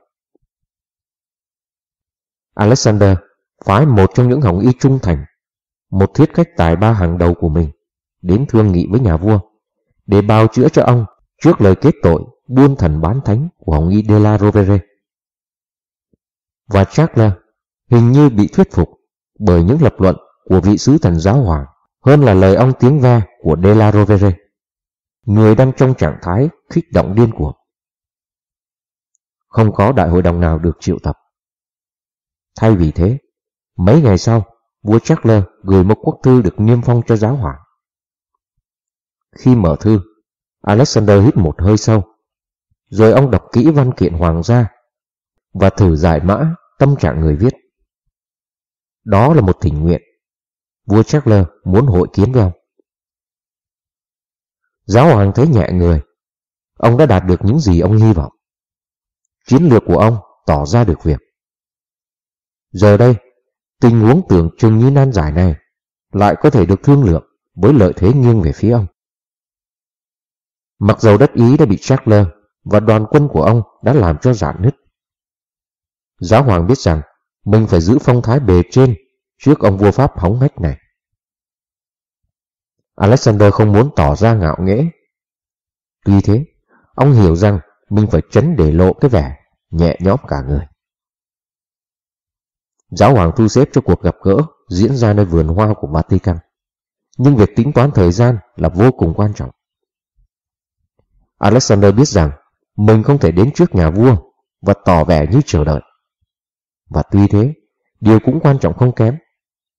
Alexander phái một trong những hồng y trung thành, một thiết khách tài ba hàng đầu của mình, đến thương nghị với nhà vua để bào chữa cho ông trước lời kết tội buôn thần bán thánh của hồng y de la Rovere và Charles hình như bị thuyết phục bởi những lập luận của vị sứ thần giáo hoàng hơn là lời ông tiếng ve của De La Rovere, người đang trong trạng thái kích động điên cuồng. Không có đại hội đồng nào được triệu tập. Thay vì thế, mấy ngày sau, vua Charles gửi một quốc thư được niêm phong cho giáo hoàng. Khi mở thư, Alexander hít một hơi sâu, rồi ông đọc kỹ văn kiện hoàng gia và thử giải mã tâm trạng người viết. Đó là một thỉnh nguyện. Vua Charles muốn hội kiến với ông. Giáo hoàng thấy nhẹ người. Ông đã đạt được những gì ông hy vọng. Chiến lược của ông tỏ ra được việc. Giờ đây, tình huống tưởng chừng như nan giải này lại có thể được thương lượng với lợi thế nghiêng về phía ông. Mặc dầu đất Ý đã bị Charles và đoàn quân của ông đã làm cho giãn nứt, Giáo hoàng biết rằng mình phải giữ phong thái bề trên trước ông vua Pháp hóng hách này. Alexander không muốn tỏ ra ngạo nghễ. Tuy thế, ông hiểu rằng mình phải tránh để lộ cái vẻ nhẹ nhõm cả người. Giáo hoàng thu xếp cho cuộc gặp gỡ diễn ra nơi vườn hoa của Vatican. Nhưng việc tính toán thời gian là vô cùng quan trọng. Alexander biết rằng mình không thể đến trước nhà vua và tỏ vẻ như chờ đợi. Và tuy thế, điều cũng quan trọng không kém.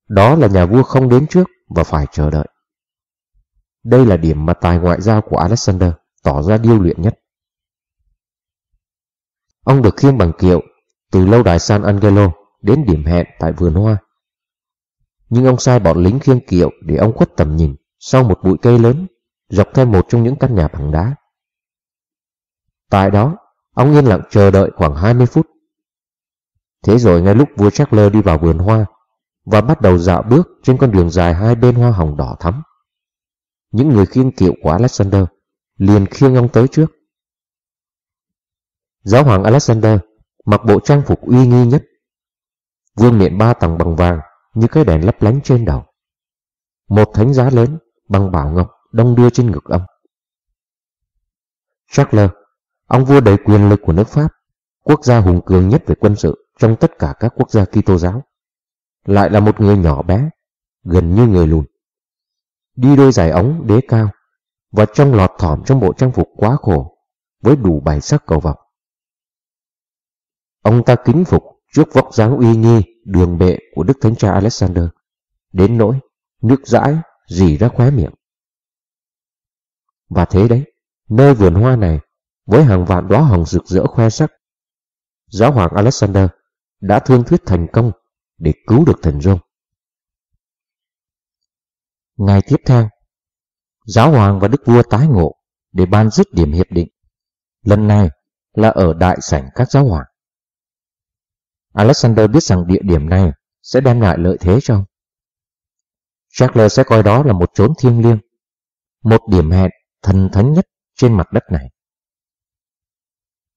Đó là nhà vua không đến trước và phải chờ đợi. Đây là điểm mà tài ngoại giao của Alexander tỏ ra điêu luyện nhất. Ông được khiêng bằng kiệu từ lâu đài San Angelo đến điểm hẹn tại vườn hoa. Nhưng ông sai bọn lính khiêng kiệu để ông khuất tầm nhìn sau một bụi cây lớn dọc theo một trong những căn nhà bằng đá. Tại đó, ông yên lặng chờ đợi khoảng 20 phút. Thế rồi ngay lúc vua Charles đi vào vườn hoa và bắt đầu dạo bước trên con đường dài hai bên hoa hồng đỏ thắm, những người khiêng kiệu của Alexander liền khiêng ông tới trước. Giáo hoàng Alexander mặc bộ trang phục uy nghi nhất, vương miện ba tầng bằng vàng như cái đèn lấp lánh trên đầu. Một thánh giá lớn bằng bảo ngọc đông đưa trên ngực ông. Charles, ông vua đầy quyền lực của nước Pháp, quốc gia hùng cường nhất về quân sự trong tất cả các quốc gia Kitô giáo, lại là một người nhỏ bé, gần như người lùn. Đi đôi giày ống đế cao và trong lọt thỏm trong bộ trang phục quá khổ với đủ bài sắc cầu vọng. Ông ta kính phục trước vóc dáng uy nghi đường bệ của Đức Thánh Cha Alexander, đến nỗi nước dãi dì ra khóe miệng. Và thế đấy, nơi vườn hoa này, với hàng vạn đóa hồng rực rỡ khoe sắc, giáo hoàng Alexander đã thương thuyết thành công để cứu được thần rông. Ngày tiếp theo, giáo hoàng và đức vua tái ngộ để ban dứt điểm hiệp định. Lần này là ở đại sảnh các giáo hoàng. Alexander biết rằng địa điểm này sẽ đem lại lợi thế cho ông. Charles sẽ coi đó là một chốn thiêng liêng, một điểm hẹn thần thánh nhất trên mặt đất này.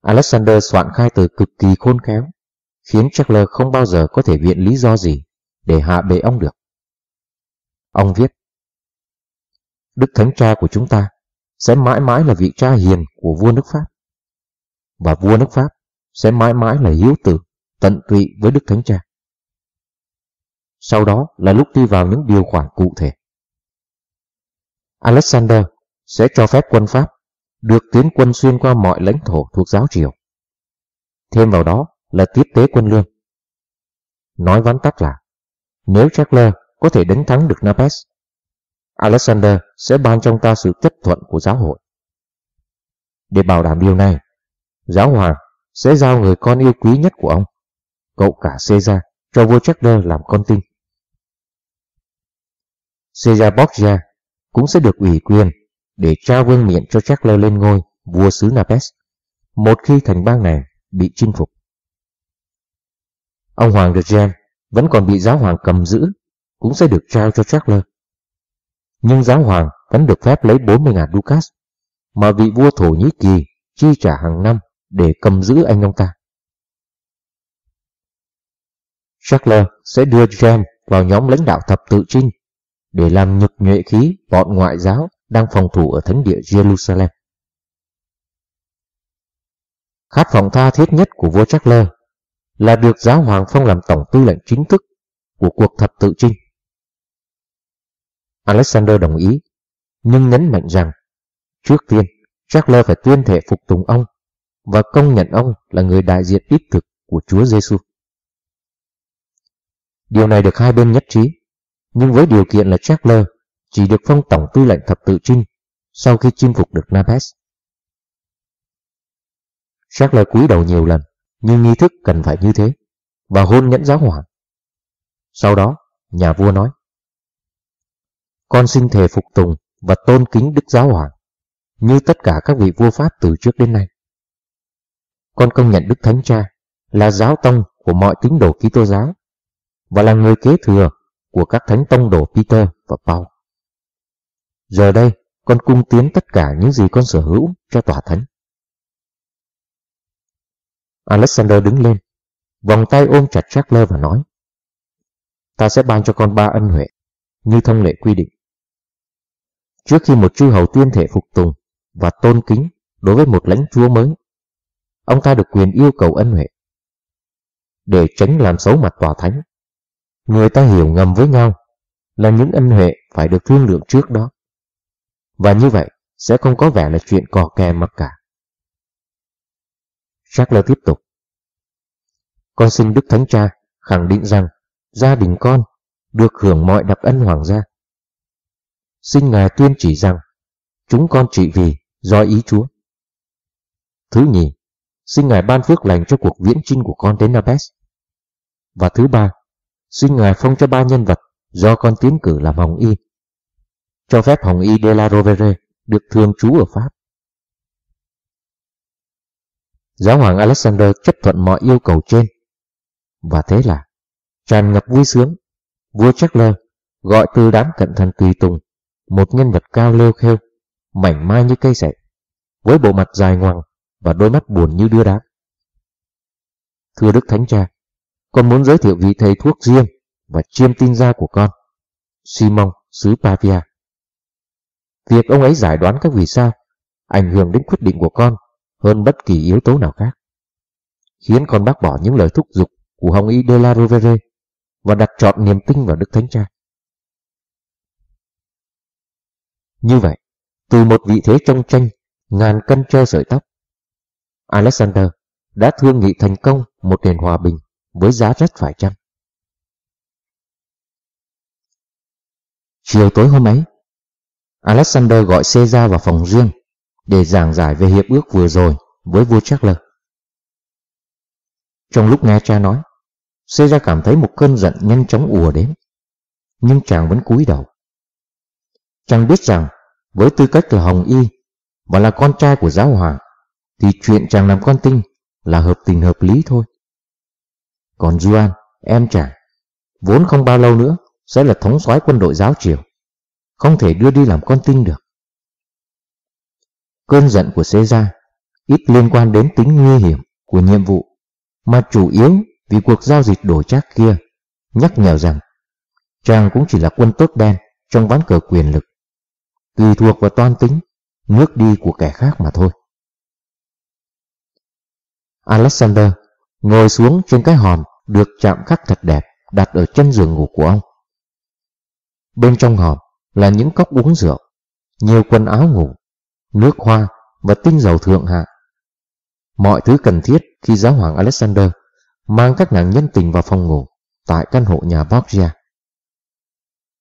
Alexander soạn khai từ cực kỳ khôn khéo, khiến Charles không bao giờ có thể viện lý do gì để hạ bệ ông được. Ông viết, Đức Thánh Cha của chúng ta sẽ mãi mãi là vị cha hiền của vua nước Pháp. Và vua nước Pháp sẽ mãi mãi là hiếu tử, tận tụy với Đức Thánh Cha. Sau đó là lúc đi vào những điều khoản cụ thể. Alexander sẽ cho phép quân Pháp được tiến quân xuyên qua mọi lãnh thổ thuộc giáo triều. Thêm vào đó là tiếp tế quân lương. Nói vắn tắt là, nếu Charles có thể đánh thắng được Napes, Alexander sẽ ban trong ta sự chấp thuận của giáo hội. Để bảo đảm điều này, giáo hoàng sẽ giao người con yêu quý nhất của ông, cậu cả Caesar, cho vua Charles làm con tin. Caesar Borgia cũng sẽ được ủy quyền để trao vương miện cho Charles lên ngôi vua xứ Napes một khi thành bang này bị chinh phục. Ông Hoàng de Gem vẫn còn bị giáo hoàng cầm giữ cũng sẽ được trao cho Charles. Nhưng giáo hoàng vẫn được phép lấy 40.000 ducats mà vị vua Thổ Nhĩ Kỳ chi trả hàng năm để cầm giữ anh ông ta. Shackler sẽ đưa James vào nhóm lãnh đạo thập tự trinh để làm nhục nhuệ khí bọn ngoại giáo đang phòng thủ ở thánh địa Jerusalem. Khát vọng tha thiết nhất của vua Shackler là được giáo hoàng phong làm tổng tư lệnh chính thức của cuộc thập tự trinh. Alexander đồng ý, nhưng nhấn mạnh rằng trước tiên Charles phải tuyên thệ phục tùng ông và công nhận ông là người đại diện đích thực của Chúa Giêsu. Điều này được hai bên nhất trí, nhưng với điều kiện là Charles chỉ được phong tổng tư lệnh thập tự trinh sau khi chinh phục được Naples. Charles cúi đầu nhiều lần, nhưng nghi thức cần phải như thế, và hôn nhẫn giáo hoàng. Sau đó, nhà vua nói, con xin thề phục tùng và tôn kính Đức Giáo Hoàng, như tất cả các vị vua Pháp từ trước đến nay. Con công nhận Đức Thánh Cha là giáo tông của mọi tín đồ Kitô giáo và là người kế thừa của các thánh tông đồ Peter và Paul. Giờ đây, con cung tiến tất cả những gì con sở hữu cho tòa thánh. Alexander đứng lên, vòng tay ôm chặt Charles và nói, Ta sẽ ban cho con ba ân huệ, như thông lệ quy định. Trước khi một chư hầu tuyên thể phục tùng và tôn kính đối với một lãnh chúa mới, ông ta được quyền yêu cầu ân huệ. Để tránh làm xấu mặt tòa thánh, người ta hiểu ngầm với nhau là những ân huệ phải được thương lượng trước đó. Và như vậy sẽ không có vẻ là chuyện cò kè mặc cả. Charles tiếp tục. con xin Đức Thánh Cha khẳng định rằng gia đình con được hưởng mọi đặc ân hoàng gia. Xin Ngài tuyên chỉ rằng chúng con trị vì do ý Chúa. Thứ nhì, xin Ngài ban phước lành cho cuộc viễn chinh của con đến Nabes. Và thứ ba, xin Ngài phong cho ba nhân vật do con tiến cử làm Hồng Y. Cho phép Hồng Y de la Rovere được thường trú ở Pháp. Giáo hoàng Alexander chấp thuận mọi yêu cầu trên. Và thế là, tràn ngập vui sướng, vua Charles gọi từ đám cận thần tùy tùng, một nhân vật cao lêu khêu, mảnh mai như cây sậy, với bộ mặt dài ngoằng và đôi mắt buồn như đưa đám. Thưa Đức Thánh Cha, con muốn giới thiệu vị thầy thuốc riêng và chiêm tin gia của con, Simon xứ Pavia. Việc ông ấy giải đoán các vì sao ảnh hưởng đến quyết định của con hơn bất kỳ yếu tố nào khác, khiến con bác bỏ những lời thúc giục của Hồng Y de la Rovere và đặt trọn niềm tin vào Đức Thánh Cha. Như vậy, từ một vị thế trong tranh, ngàn cân treo sợi tóc, Alexander đã thương nghị thành công một nền hòa bình với giá rất phải chăng. Chiều tối hôm ấy, Alexander gọi Caesar vào phòng riêng để giảng giải về hiệp ước vừa rồi với vua Charles. Trong lúc nghe cha nói, Caesar cảm thấy một cơn giận nhanh chóng ùa đến, nhưng chàng vẫn cúi đầu. Chàng biết rằng với tư cách là Hồng Y và là con trai của giáo hoàng, thì chuyện chàng làm con tinh là hợp tình hợp lý thôi. Còn Juan, em chàng, vốn không bao lâu nữa sẽ là thống soái quân đội giáo triều, không thể đưa đi làm con tinh được. Cơn giận của Caesar ít liên quan đến tính nguy hiểm của nhiệm vụ, mà chủ yếu vì cuộc giao dịch đổi trác kia nhắc nhở rằng chàng cũng chỉ là quân tốt đen trong ván cờ quyền lực, tùy thuộc vào toan tính, nước đi của kẻ khác mà thôi. Alexander ngồi xuống trên cái hòm được chạm khắc thật đẹp đặt ở chân giường ngủ của ông. Bên trong hòm là những cốc uống rượu, nhiều quần áo ngủ, nước hoa và tinh dầu thượng hạng. Mọi thứ cần thiết khi giáo hoàng Alexander mang các nàng nhân tình vào phòng ngủ tại căn hộ nhà Borgia.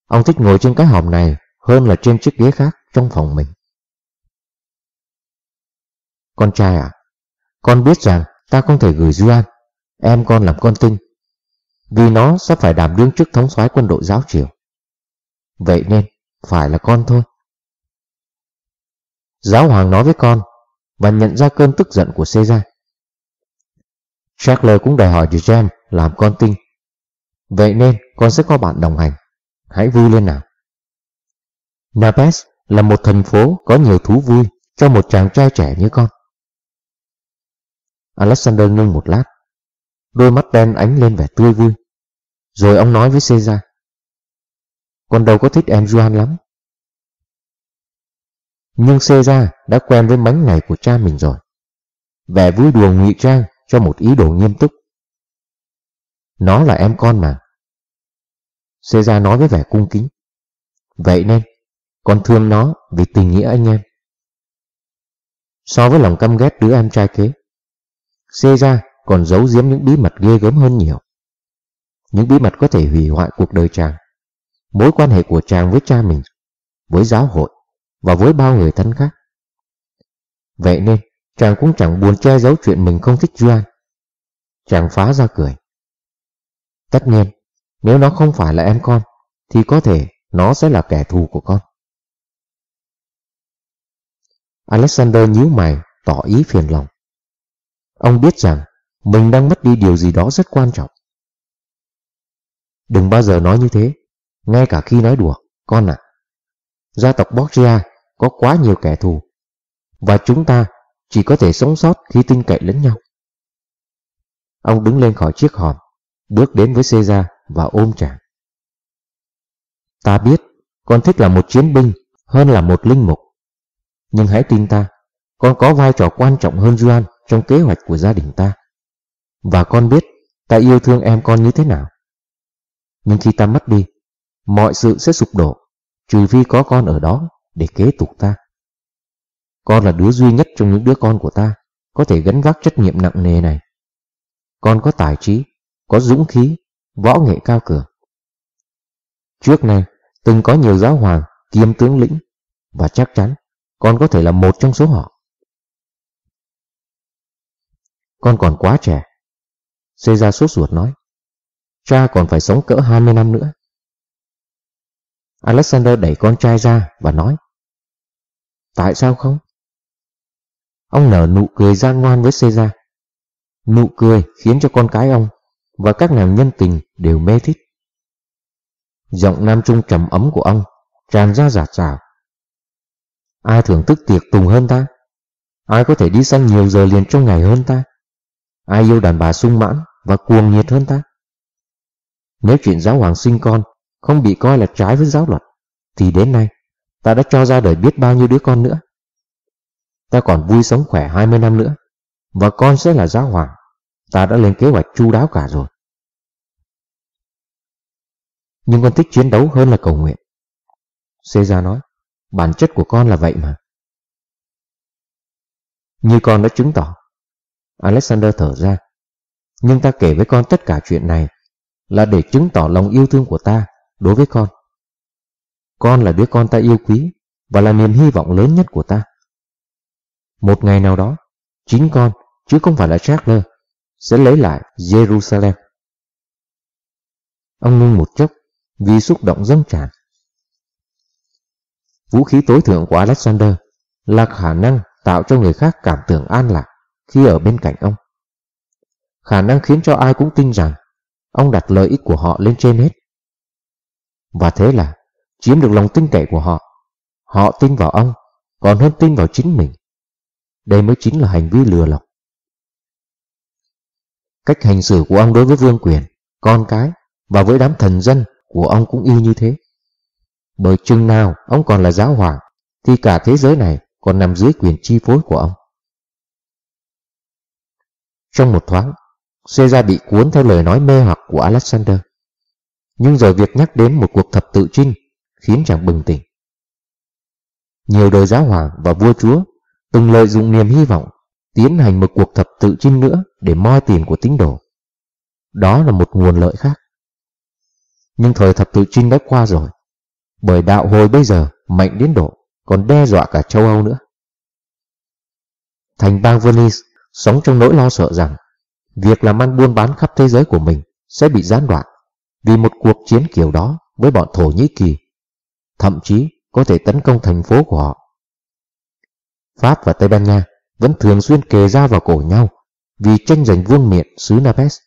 Ông thích ngồi trên cái hòm này hơn là trên chiếc ghế khác trong phòng mình. Con trai à, con biết rằng ta không thể gửi Duan, em con làm con tinh, vì nó sẽ phải đảm đương chức thống soái quân đội giáo triều. Vậy nên, phải là con thôi. Giáo hoàng nói với con và nhận ra cơn tức giận của Caesar. Charles cũng đòi hỏi Jem làm con tinh. Vậy nên con sẽ có bạn đồng hành. Hãy vui lên nào. Naples là một thành phố có nhiều thú vui cho một chàng trai trẻ như con. Alexander ngưng một lát. Đôi mắt đen ánh lên vẻ tươi vui. Rồi ông nói với Caesar. Con đâu có thích em Juan lắm. Nhưng Caesar đã quen với mánh này của cha mình rồi. Vẻ vui đùa ngụy trang cho một ý đồ nghiêm túc. Nó là em con mà. Caesar nói với vẻ cung kính. Vậy nên, con thương nó vì tình nghĩa anh em. So với lòng căm ghét đứa em trai kế, Caesar còn giấu giếm những bí mật ghê gớm hơn nhiều. Những bí mật có thể hủy hoại cuộc đời chàng, mối quan hệ của chàng với cha mình, với giáo hội và với bao người thân khác. Vậy nên, chàng cũng chẳng buồn che giấu chuyện mình không thích Duan. Chàng phá ra cười. Tất nhiên, nếu nó không phải là em con, thì có thể nó sẽ là kẻ thù của con. Alexander nhíu mày, tỏ ý phiền lòng. Ông biết rằng mình đang mất đi điều gì đó rất quan trọng. Đừng bao giờ nói như thế, ngay cả khi nói đùa, con ạ. Gia tộc Borgia có quá nhiều kẻ thù, và chúng ta chỉ có thể sống sót khi tin cậy lẫn nhau. Ông đứng lên khỏi chiếc hòm, bước đến với Caesar và ôm chàng. Ta biết con thích là một chiến binh hơn là một linh mục. Nhưng hãy tin ta, con có vai trò quan trọng hơn Juan trong kế hoạch của gia đình ta. Và con biết ta yêu thương em con như thế nào. Nhưng khi ta mất đi, mọi sự sẽ sụp đổ, trừ phi có con ở đó để kế tục ta. Con là đứa duy nhất trong những đứa con của ta có thể gánh vác trách nhiệm nặng nề này. Con có tài trí có dũng khí, võ nghệ cao cường. Trước nay, từng có nhiều giáo hoàng, kiêm tướng lĩnh, và chắc chắn con có thể là một trong số họ. Con còn quá trẻ. Caesar sốt ruột nói. Cha còn phải sống cỡ 20 năm nữa. Alexander đẩy con trai ra và nói. Tại sao không? Ông nở nụ cười gian ngoan với Caesar. Nụ cười khiến cho con cái ông và các nàng nhân tình đều mê thích. Giọng nam trung trầm ấm của ông tràn ra giả rào. Ai thưởng thức tiệc tùng hơn ta? Ai có thể đi săn nhiều giờ liền trong ngày hơn ta? Ai yêu đàn bà sung mãn và cuồng nhiệt hơn ta? Nếu chuyện giáo hoàng sinh con không bị coi là trái với giáo luật, thì đến nay ta đã cho ra đời biết bao nhiêu đứa con nữa. Ta còn vui sống khỏe 20 năm nữa, và con sẽ là giáo hoàng. Ta đã lên kế hoạch chu đáo cả rồi. Nhưng con thích chiến đấu hơn là cầu nguyện. Caesar nói, bản chất của con là vậy mà. Như con đã chứng tỏ, Alexander thở ra. Nhưng ta kể với con tất cả chuyện này là để chứng tỏ lòng yêu thương của ta đối với con. Con là đứa con ta yêu quý và là niềm hy vọng lớn nhất của ta. Một ngày nào đó, chính con, chứ không phải là Charles, sẽ lấy lại Jerusalem. Ông ngưng một chốc vì xúc động dâng tràn. Vũ khí tối thượng của Alexander là khả năng tạo cho người khác cảm tưởng an lạc khi ở bên cạnh ông. Khả năng khiến cho ai cũng tin rằng ông đặt lợi ích của họ lên trên hết. Và thế là chiếm được lòng tin cậy của họ. Họ tin vào ông còn hơn tin vào chính mình. Đây mới chính là hành vi lừa lọc. Cách hành xử của ông đối với vương quyền, con cái và với đám thần dân của ông cũng y như thế. Bởi chừng nào ông còn là giáo hoàng thì cả thế giới này còn nằm dưới quyền chi phối của ông. Trong một thoáng, Caesar bị cuốn theo lời nói mê hoặc của Alexander. Nhưng rồi việc nhắc đến một cuộc thập tự chinh khiến chàng bừng tỉnh. Nhiều đời giáo hoàng và vua chúa từng lợi dụng niềm hy vọng tiến hành một cuộc thập tự chinh nữa để moi tiền của tín đồ. Đó là một nguồn lợi khác. Nhưng thời thập tự chinh đã qua rồi, bởi đạo hồi bây giờ mạnh đến độ còn đe dọa cả châu Âu nữa. Thành bang Venice sống trong nỗi lo sợ rằng việc làm ăn buôn bán khắp thế giới của mình sẽ bị gián đoạn vì một cuộc chiến kiểu đó với bọn Thổ Nhĩ Kỳ, thậm chí có thể tấn công thành phố của họ. Pháp và Tây Ban Nha vẫn thường xuyên kề ra vào cổ nhau vì tranh giành vương miện xứ Napes.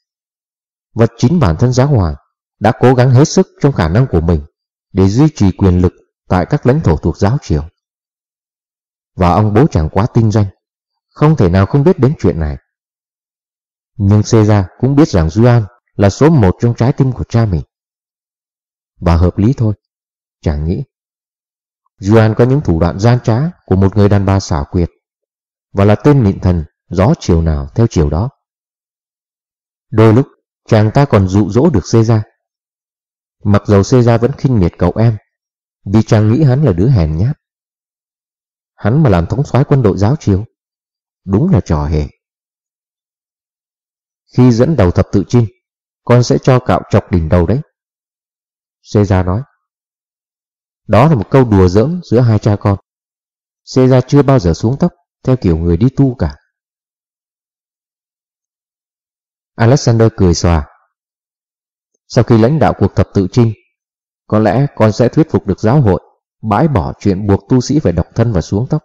Và chính bản thân giáo hoàng đã cố gắng hết sức trong khả năng của mình để duy trì quyền lực tại các lãnh thổ thuộc giáo triều. Và ông bố chàng quá tinh doanh, không thể nào không biết đến chuyện này. Nhưng Caesar cũng biết rằng Juan là số một trong trái tim của cha mình. Và hợp lý thôi, chàng nghĩ. Juan có những thủ đoạn gian trá của một người đàn bà xảo quyệt và là tên nịnh thần gió chiều nào theo chiều đó. Đôi lúc chàng ta còn dụ dỗ được Caesar. Mặc dầu Caesar vẫn khinh miệt cậu em vì chàng nghĩ hắn là đứa hèn nhát. Hắn mà làm thống soái quân đội giáo triều đúng là trò hề. Khi dẫn đầu thập tự chinh, con sẽ cho cạo chọc đỉnh đầu đấy. Caesar nói. Đó là một câu đùa giỡn giữa hai cha con. Caesar chưa bao giờ xuống tóc theo kiểu người đi tu cả. Alexander cười xòa. Sau khi lãnh đạo cuộc thập tự chinh, có lẽ con sẽ thuyết phục được giáo hội bãi bỏ chuyện buộc tu sĩ phải độc thân và xuống tóc.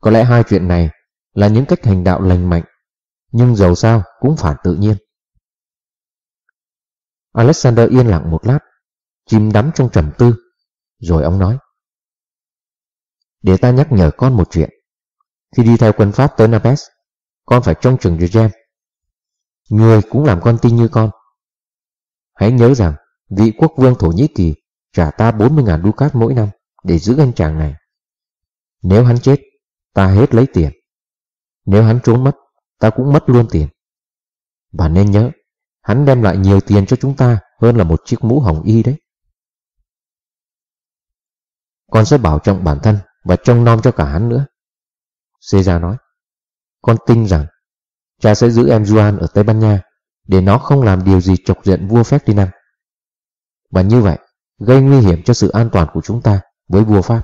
Có lẽ hai chuyện này là những cách hành đạo lành mạnh, nhưng dầu sao cũng phản tự nhiên. Alexander yên lặng một lát, chìm đắm trong trầm tư, rồi ông nói. Để ta nhắc nhở con một chuyện. Khi đi theo quân Pháp tới Napes, con phải trông chừng cho Người cũng làm con tin như con. Hãy nhớ rằng, vị quốc vương Thổ Nhĩ Kỳ trả ta 40.000 ducat mỗi năm để giữ anh chàng này. Nếu hắn chết, ta hết lấy tiền. Nếu hắn trốn mất, ta cũng mất luôn tiền. Và nên nhớ, hắn đem lại nhiều tiền cho chúng ta hơn là một chiếc mũ hồng y đấy. Con sẽ bảo trọng bản thân và trông nom cho cả hắn nữa. Caesar nói, con tin rằng cha sẽ giữ em Juan ở Tây Ban Nha để nó không làm điều gì chọc giận vua Ferdinand. Và như vậy, gây nguy hiểm cho sự an toàn của chúng ta với vua Pháp.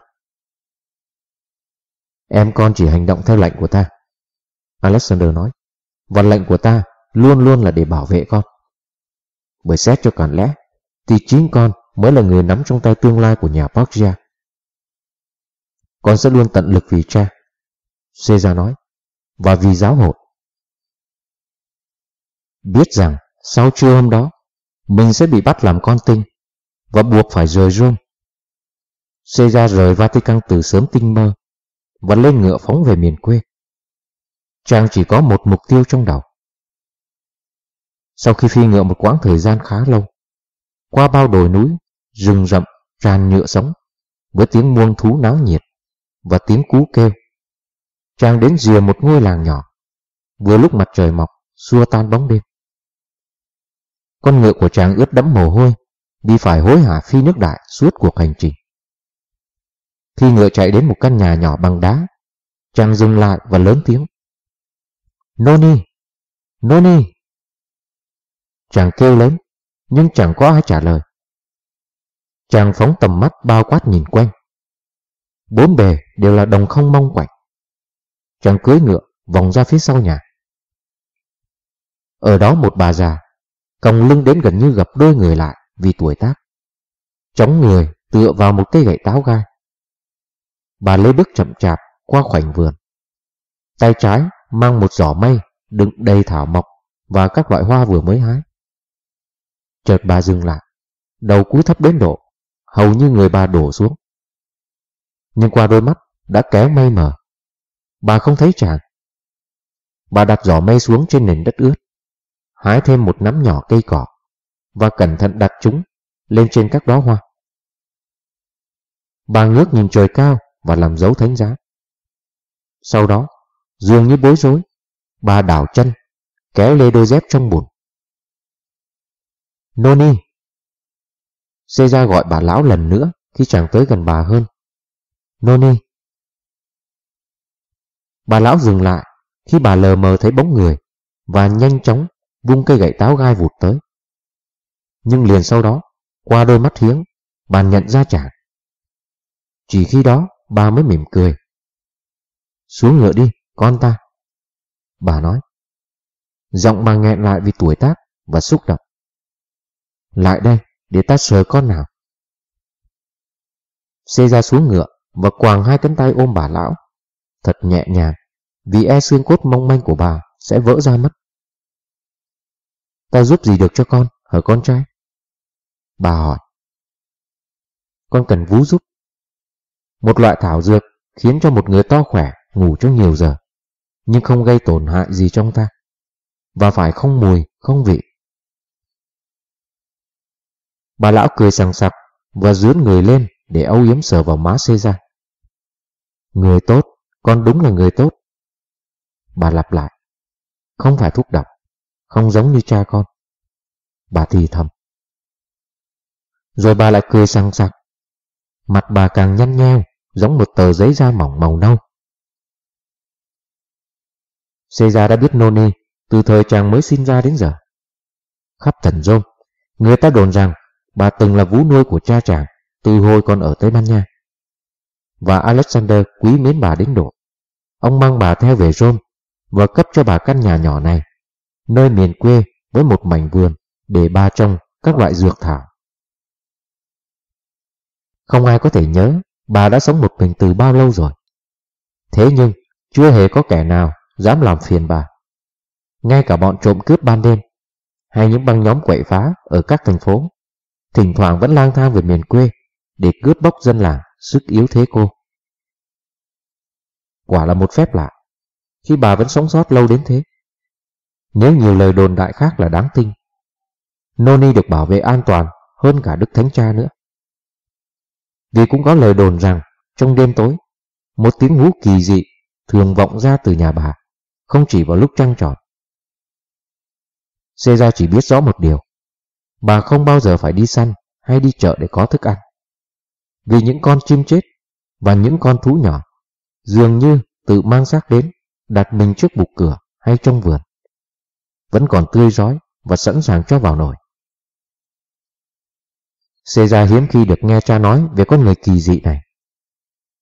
Em con chỉ hành động theo lệnh của ta. Alexander nói. Và lệnh của ta luôn luôn là để bảo vệ con. Bởi xét cho cản lẽ, thì chính con mới là người nắm trong tay tương lai của nhà Borgia. Con sẽ luôn tận lực vì cha. Caesar nói. Và vì giáo hội. Biết rằng sau trưa hôm đó, mình sẽ bị bắt làm con tinh và buộc phải rời Rome. Caesar rời Vatican từ sớm tinh mơ và lên ngựa phóng về miền quê. Chàng chỉ có một mục tiêu trong đầu. Sau khi phi ngựa một quãng thời gian khá lâu, qua bao đồi núi, rừng rậm, tràn nhựa sống, với tiếng muông thú náo nhiệt và tiếng cú kêu, chàng đến rìa một ngôi làng nhỏ, vừa lúc mặt trời mọc, xua tan bóng đêm. Con ngựa của chàng ướt đẫm mồ hôi, vì phải hối hả phi nước đại suốt cuộc hành trình. Khi ngựa chạy đến một căn nhà nhỏ bằng đá, chàng dừng lại và lớn tiếng. Noni! Noni! Chàng kêu lớn, nhưng chẳng có ai trả lời. Chàng phóng tầm mắt bao quát nhìn quanh. Bốn bề đều là đồng không mong quạnh. Chàng cưới ngựa vòng ra phía sau nhà. Ở đó một bà già, còng lưng đến gần như gặp đôi người lại vì tuổi tác. Chóng người tựa vào một cây gậy táo gai. Bà lê bước chậm chạp qua khoảnh vườn. Tay trái mang một giỏ mây đựng đầy thảo mộc và các loại hoa vừa mới hái. Chợt bà dừng lại, đầu cúi thấp đến độ, hầu như người bà đổ xuống. Nhưng qua đôi mắt đã kéo mây mờ. Bà không thấy chàng. Bà đặt giỏ mây xuống trên nền đất ướt, hái thêm một nắm nhỏ cây cỏ và cẩn thận đặt chúng lên trên các bó hoa. Bà ngước nhìn trời cao và làm dấu thánh giá. Sau đó, dường như bối rối, bà đảo chân, kéo lê đôi dép trong bùn. Noni! Caesar gọi bà lão lần nữa khi chàng tới gần bà hơn. Noni! Bà lão dừng lại khi bà lờ mờ thấy bóng người và nhanh chóng vung cây gậy táo gai vụt tới. Nhưng liền sau đó, qua đôi mắt hiếng, bà nhận ra chàng. Chỉ khi đó, bà mới mỉm cười. Xuống ngựa đi, con ta. Bà nói. Giọng bà nghẹn lại vì tuổi tác và xúc động. Lại đây, để ta sờ con nào. Xê ra xuống ngựa và quàng hai cánh tay ôm bà lão. Thật nhẹ nhàng, vì e xương cốt mong manh của bà sẽ vỡ ra mất. Ta giúp gì được cho con, hả con trai? Bà hỏi. Con cần vú giúp. Một loại thảo dược khiến cho một người to khỏe ngủ trong nhiều giờ, nhưng không gây tổn hại gì trong ta. Và phải không mùi, không vị. Bà lão cười sằng sặc và dướn người lên để âu yếm sờ vào má xê ra. Người tốt, con đúng là người tốt. Bà lặp lại. Không phải thuốc độc, không giống như cha con. Bà thì thầm. Rồi bà lại cười sằng sặc. Mặt bà càng nhăn nheo, giống một tờ giấy da mỏng màu nâu. Caesar đã biết Noni từ thời chàng mới sinh ra đến giờ. Khắp thần rôm người ta đồn rằng bà từng là vú nuôi của cha chàng từ hồi còn ở Tây Ban Nha. Và Alexander quý mến bà đến độ. Ông mang bà theo về Rome và cấp cho bà căn nhà nhỏ này, nơi miền quê với một mảnh vườn để bà trồng các loại dược thảo. Không ai có thể nhớ bà đã sống một mình từ bao lâu rồi. Thế nhưng, chưa hề có kẻ nào dám làm phiền bà. Ngay cả bọn trộm cướp ban đêm, hay những băng nhóm quậy phá ở các thành phố, thỉnh thoảng vẫn lang thang về miền quê để cướp bóc dân làng sức yếu thế cô. Quả là một phép lạ, khi bà vẫn sống sót lâu đến thế. Nếu nhiều lời đồn đại khác là đáng tin, Noni được bảo vệ an toàn hơn cả Đức Thánh Cha nữa. Vì cũng có lời đồn rằng trong đêm tối, một tiếng hú kỳ dị thường vọng ra từ nhà bà, không chỉ vào lúc trăng tròn. Caesar chỉ biết rõ một điều, bà không bao giờ phải đi săn hay đi chợ để có thức ăn. Vì những con chim chết và những con thú nhỏ dường như tự mang xác đến đặt mình trước bục cửa hay trong vườn. Vẫn còn tươi rói và sẵn sàng cho vào nồi. Caesar hiếm khi được nghe cha nói về con người kỳ dị này.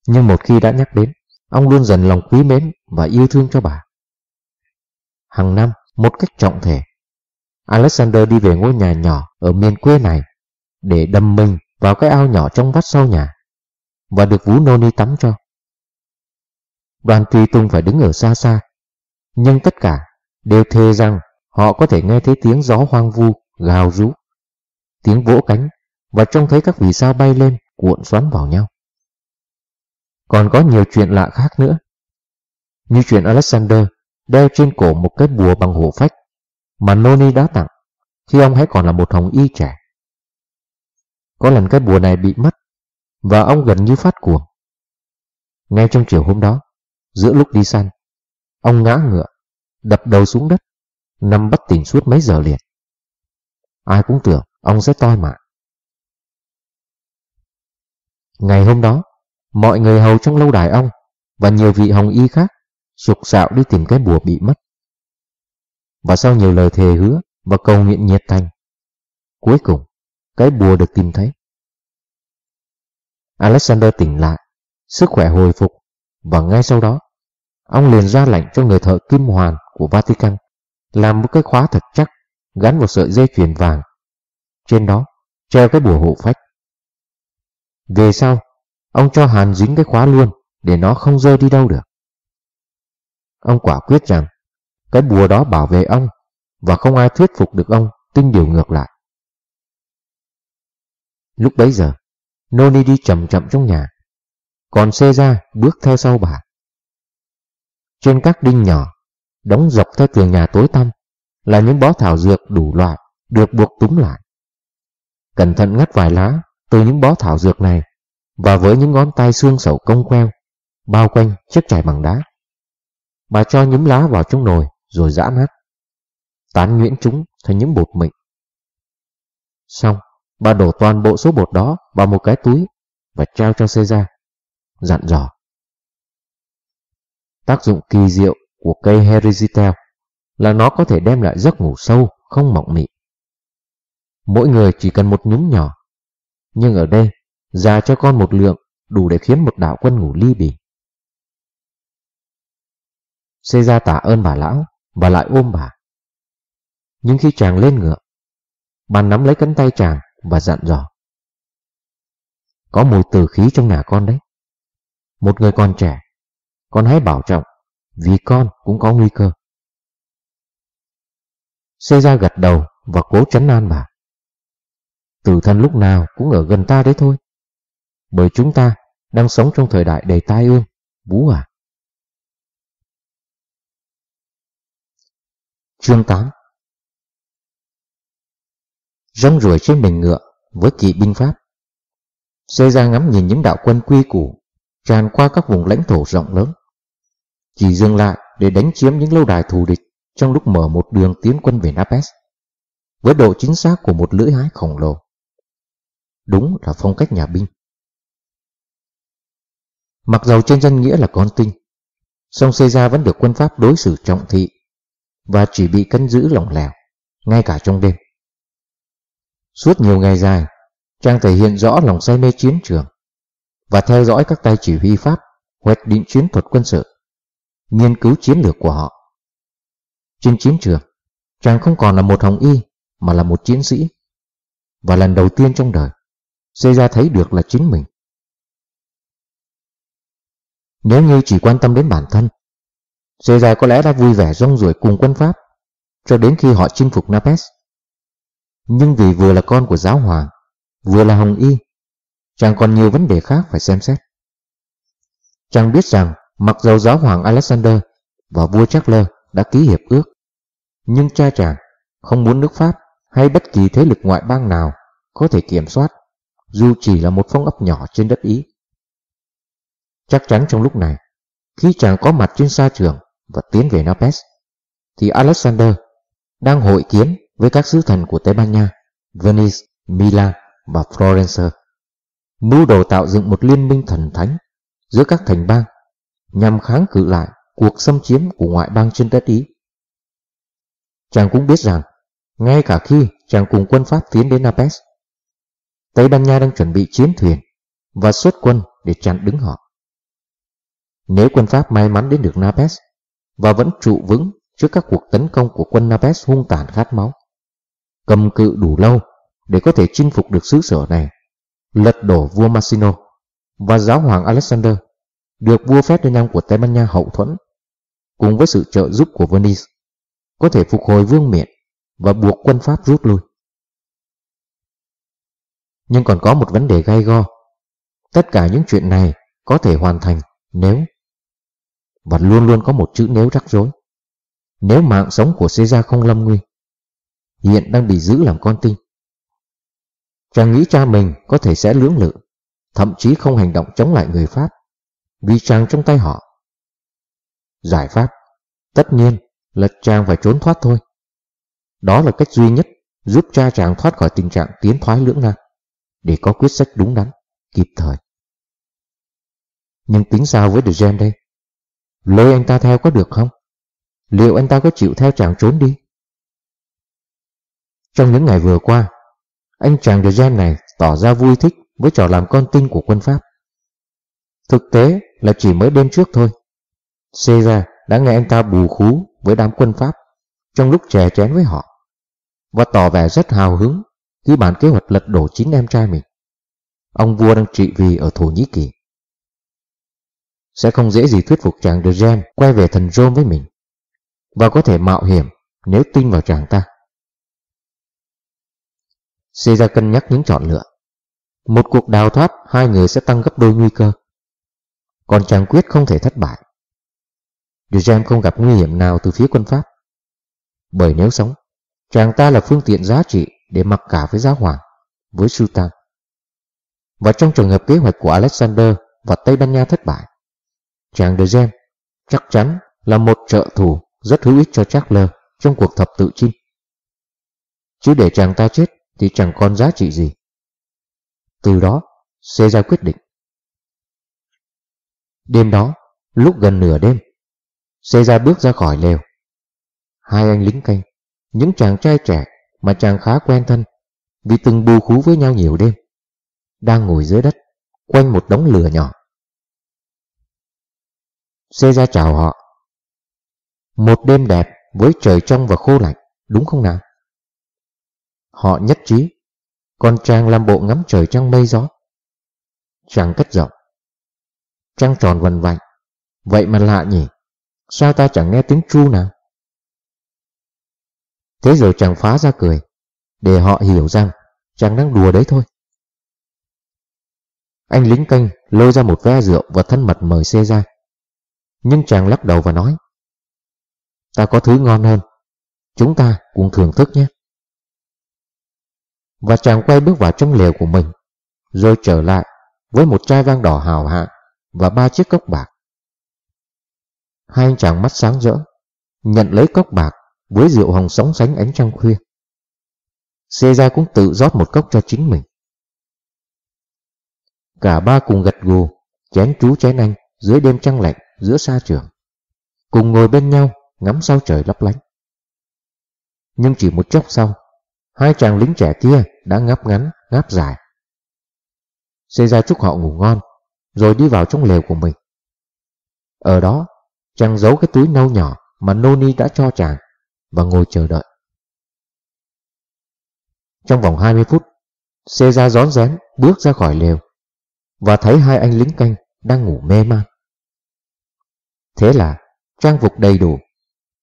Nhưng một khi đã nhắc đến, ông luôn dần lòng quý mến và yêu thương cho bà. Hàng năm, một cách trọng thể, Alexander đi về ngôi nhà nhỏ ở miền quê này để đâm mình vào cái ao nhỏ trong vắt sau nhà và được vú Noni tắm cho. Đoàn tùy tung phải đứng ở xa xa, nhưng tất cả đều thề rằng họ có thể nghe thấy tiếng gió hoang vu gào rú, tiếng vỗ cánh và trông thấy các vì sao bay lên cuộn xoắn vào nhau. Còn có nhiều chuyện lạ khác nữa, như chuyện Alexander đeo trên cổ một cái bùa bằng hổ phách mà Noni đã tặng khi ông hãy còn là một hồng y trẻ. Có lần cái bùa này bị mất và ông gần như phát cuồng. Ngay trong chiều hôm đó, giữa lúc đi săn, ông ngã ngựa, đập đầu xuống đất, nằm bất tỉnh suốt mấy giờ liền. Ai cũng tưởng ông sẽ toi mạng. Ngày hôm đó, mọi người hầu trong lâu đài ông và nhiều vị hồng y khác sục sạo đi tìm cái bùa bị mất. Và sau nhiều lời thề hứa và cầu nguyện nhiệt thành, cuối cùng cái bùa được tìm thấy. Alexander tỉnh lại, sức khỏe hồi phục và ngay sau đó, ông liền ra lệnh cho người thợ kim hoàn của Vatican làm một cái khóa thật chắc gắn một sợi dây chuyền vàng. Trên đó treo cái bùa hộ phách. Về sau, ông cho Hàn dính cái khóa luôn để nó không rơi đi đâu được. Ông quả quyết rằng cái bùa đó bảo vệ ông và không ai thuyết phục được ông tin điều ngược lại. Lúc bấy giờ, Noni đi chậm chậm trong nhà, còn Xê ra bước theo sau bà. Trên các đinh nhỏ, đóng dọc theo tường nhà tối tăm là những bó thảo dược đủ loại được buộc túm lại. Cẩn thận ngắt vài lá từ những bó thảo dược này và với những ngón tay xương sầu cong queo bao quanh chiếc chải bằng đá. Bà cho nhúm lá vào trong nồi rồi giã nát. Tán nhuyễn chúng thành những bột mịn. Xong, bà đổ toàn bộ số bột đó vào một cái túi và trao cho Caesar, dặn dò. Tác dụng kỳ diệu của cây Herizitel là nó có thể đem lại giấc ngủ sâu, không mộng mị. Mỗi người chỉ cần một nhúm nhỏ, nhưng ở đây, ra cho con một lượng đủ để khiến một đạo quân ngủ ly bì. Caesar tạ ơn bà lão và lại ôm bà. Nhưng khi chàng lên ngựa, bà nắm lấy cánh tay chàng và dặn dò. Có mùi tử khí trong nhà con đấy. Một người còn trẻ, con hãy bảo trọng, vì con cũng có nguy cơ. Caesar gật đầu và cố trấn an bà. Tử thần lúc nào cũng ở gần ta đấy thôi. Bởi chúng ta đang sống trong thời đại đầy tai ương, bú à. Chương 8 Rong ruổi trên mình ngựa với kỵ binh Pháp. Xê ra ngắm nhìn những đạo quân quy củ tràn qua các vùng lãnh thổ rộng lớn. Chỉ dừng lại để đánh chiếm những lâu đài thù địch trong lúc mở một đường tiến quân về Napes với độ chính xác của một lưỡi hái khổng lồ. Đúng là phong cách nhà binh. Mặc dầu trên danh nghĩa là con tinh, song Caesar vẫn được quân Pháp đối xử trọng thị và chỉ bị cân giữ lỏng lẻo, ngay cả trong đêm. Suốt nhiều ngày dài, Trang thể hiện rõ lòng say mê chiến trường và theo dõi các tay chỉ huy Pháp hoạch định chiến thuật quân sự, nghiên cứu chiến lược của họ. Trên chiến trường, chàng không còn là một hồng y mà là một chiến sĩ. Và lần đầu tiên trong đời, ra thấy được là chính mình. Nếu như chỉ quan tâm đến bản thân, Caesar có lẽ đã vui vẻ rong ruổi cùng quân Pháp cho đến khi họ chinh phục Napes. Nhưng vì vừa là con của giáo hoàng, vừa là hồng y, chàng còn nhiều vấn đề khác phải xem xét. Chàng biết rằng mặc dầu giáo hoàng Alexander và vua Charles đã ký hiệp ước, nhưng cha chàng không muốn nước Pháp hay bất kỳ thế lực ngoại bang nào có thể kiểm soát, dù chỉ là một phong ấp nhỏ trên đất Ý. Chắc chắn trong lúc này, khi chàng có mặt trên sa trường và tiến về Napes, thì Alexander đang hội kiến với các sứ thần của Tây Ban Nha, Venice, Milan và Florence. Mưu đồ tạo dựng một liên minh thần thánh giữa các thành bang nhằm kháng cự lại cuộc xâm chiếm của ngoại bang trên đất Ý. Chàng cũng biết rằng ngay cả khi chàng cùng quân Pháp tiến đến Napes. Tây Ban Nha đang chuẩn bị chiến thuyền và xuất quân để chặn đứng họ. Nếu quân Pháp may mắn đến được Napes và vẫn trụ vững trước các cuộc tấn công của quân Napes hung tàn khát máu, cầm cự đủ lâu để có thể chinh phục được xứ sở này, lật đổ vua Massino và giáo hoàng Alexander, được vua Ferdinand của Tây Ban Nha hậu thuẫn, cùng với sự trợ giúp của Venice, có thể phục hồi vương miện và buộc quân Pháp rút lui. Nhưng còn có một vấn đề gai go. Tất cả những chuyện này có thể hoàn thành nếu và luôn luôn có một chữ nếu rắc rối. Nếu mạng sống của Caesar không lâm nguy, hiện đang bị giữ làm con tin. Chàng nghĩ cha mình có thể sẽ lưỡng lự, thậm chí không hành động chống lại người Pháp, vì chàng trong tay họ. Giải pháp, tất nhiên là chàng phải trốn thoát thôi. Đó là cách duy nhất giúp cha chàng thoát khỏi tình trạng tiến thoái lưỡng nan, để có quyết sách đúng đắn, kịp thời. Nhưng tính sao với De đây? Lôi anh ta theo có được không? Liệu anh ta có chịu theo chàng trốn đi? Trong những ngày vừa qua, anh chàng De này tỏ ra vui thích với trò làm con tin của quân Pháp. Thực tế là chỉ mới đêm trước thôi. Caesar đã nghe anh ta bù khú với đám quân Pháp trong lúc chè chén với họ và tỏ vẻ rất hào hứng khi bàn kế hoạch lật đổ chính em trai mình. Ông vua đang trị vì ở Thổ Nhĩ Kỳ. Sẽ không dễ gì thuyết phục chàng De Gen quay về thần Rome với mình và có thể mạo hiểm nếu tin vào chàng ta. Caesar cân nhắc những chọn lựa. Một cuộc đào thoát, hai người sẽ tăng gấp đôi nguy cơ. Còn chàng quyết không thể thất bại. Dujem không gặp nguy hiểm nào từ phía quân Pháp. Bởi nếu sống, chàng ta là phương tiện giá trị để mặc cả với giáo hoàng, với Sultan. Và trong trường hợp kế hoạch của Alexander và Tây Ban Nha thất bại, chàng Dujem chắc chắn là một trợ thủ rất hữu ích cho Charles trong cuộc thập tự chinh. Chứ để chàng ta chết thì chẳng còn giá trị gì. Từ đó, Caesar quyết định. Đêm đó, lúc gần nửa đêm, Caesar bước ra khỏi lều. Hai anh lính canh, những chàng trai trẻ mà chàng khá quen thân vì từng bù khú với nhau nhiều đêm, đang ngồi dưới đất, quanh một đống lửa nhỏ. Caesar chào họ. Một đêm đẹp với trời trong và khô lạnh, đúng không nào? Họ nhất trí, còn chàng làm bộ ngắm trời trong mây gió. Chàng cất giọng. Trăng tròn vần vạnh, vậy mà lạ nhỉ, sao ta chẳng nghe tiếng tru nào? Thế rồi chàng phá ra cười, để họ hiểu rằng chàng đang đùa đấy thôi. Anh lính canh lôi ra một ve rượu và thân mật mời xê ra. Nhưng chàng lắc đầu và nói, ta có thứ ngon hơn, chúng ta cùng thưởng thức nhé và chàng quay bước vào trong lều của mình, rồi trở lại với một chai vang đỏ hào hạ và ba chiếc cốc bạc. Hai anh chàng mắt sáng rỡ, nhận lấy cốc bạc với rượu hồng sóng sánh ánh trăng khuya. Xê cũng tự rót một cốc cho chính mình. Cả ba cùng gật gù, chén chú chén anh dưới đêm trăng lạnh giữa xa trường. Cùng ngồi bên nhau ngắm sao trời lấp lánh. Nhưng chỉ một chốc sau, Hai chàng lính trẻ kia đã ngáp ngắn, ngáp dài. Xê ra chúc họ ngủ ngon, rồi đi vào trong lều của mình. Ở đó, chàng giấu cái túi nâu nhỏ mà Noni đã cho chàng và ngồi chờ đợi. Trong vòng 20 phút, xê ra rón rén bước ra khỏi lều và thấy hai anh lính canh đang ngủ mê man. Thế là trang phục đầy đủ,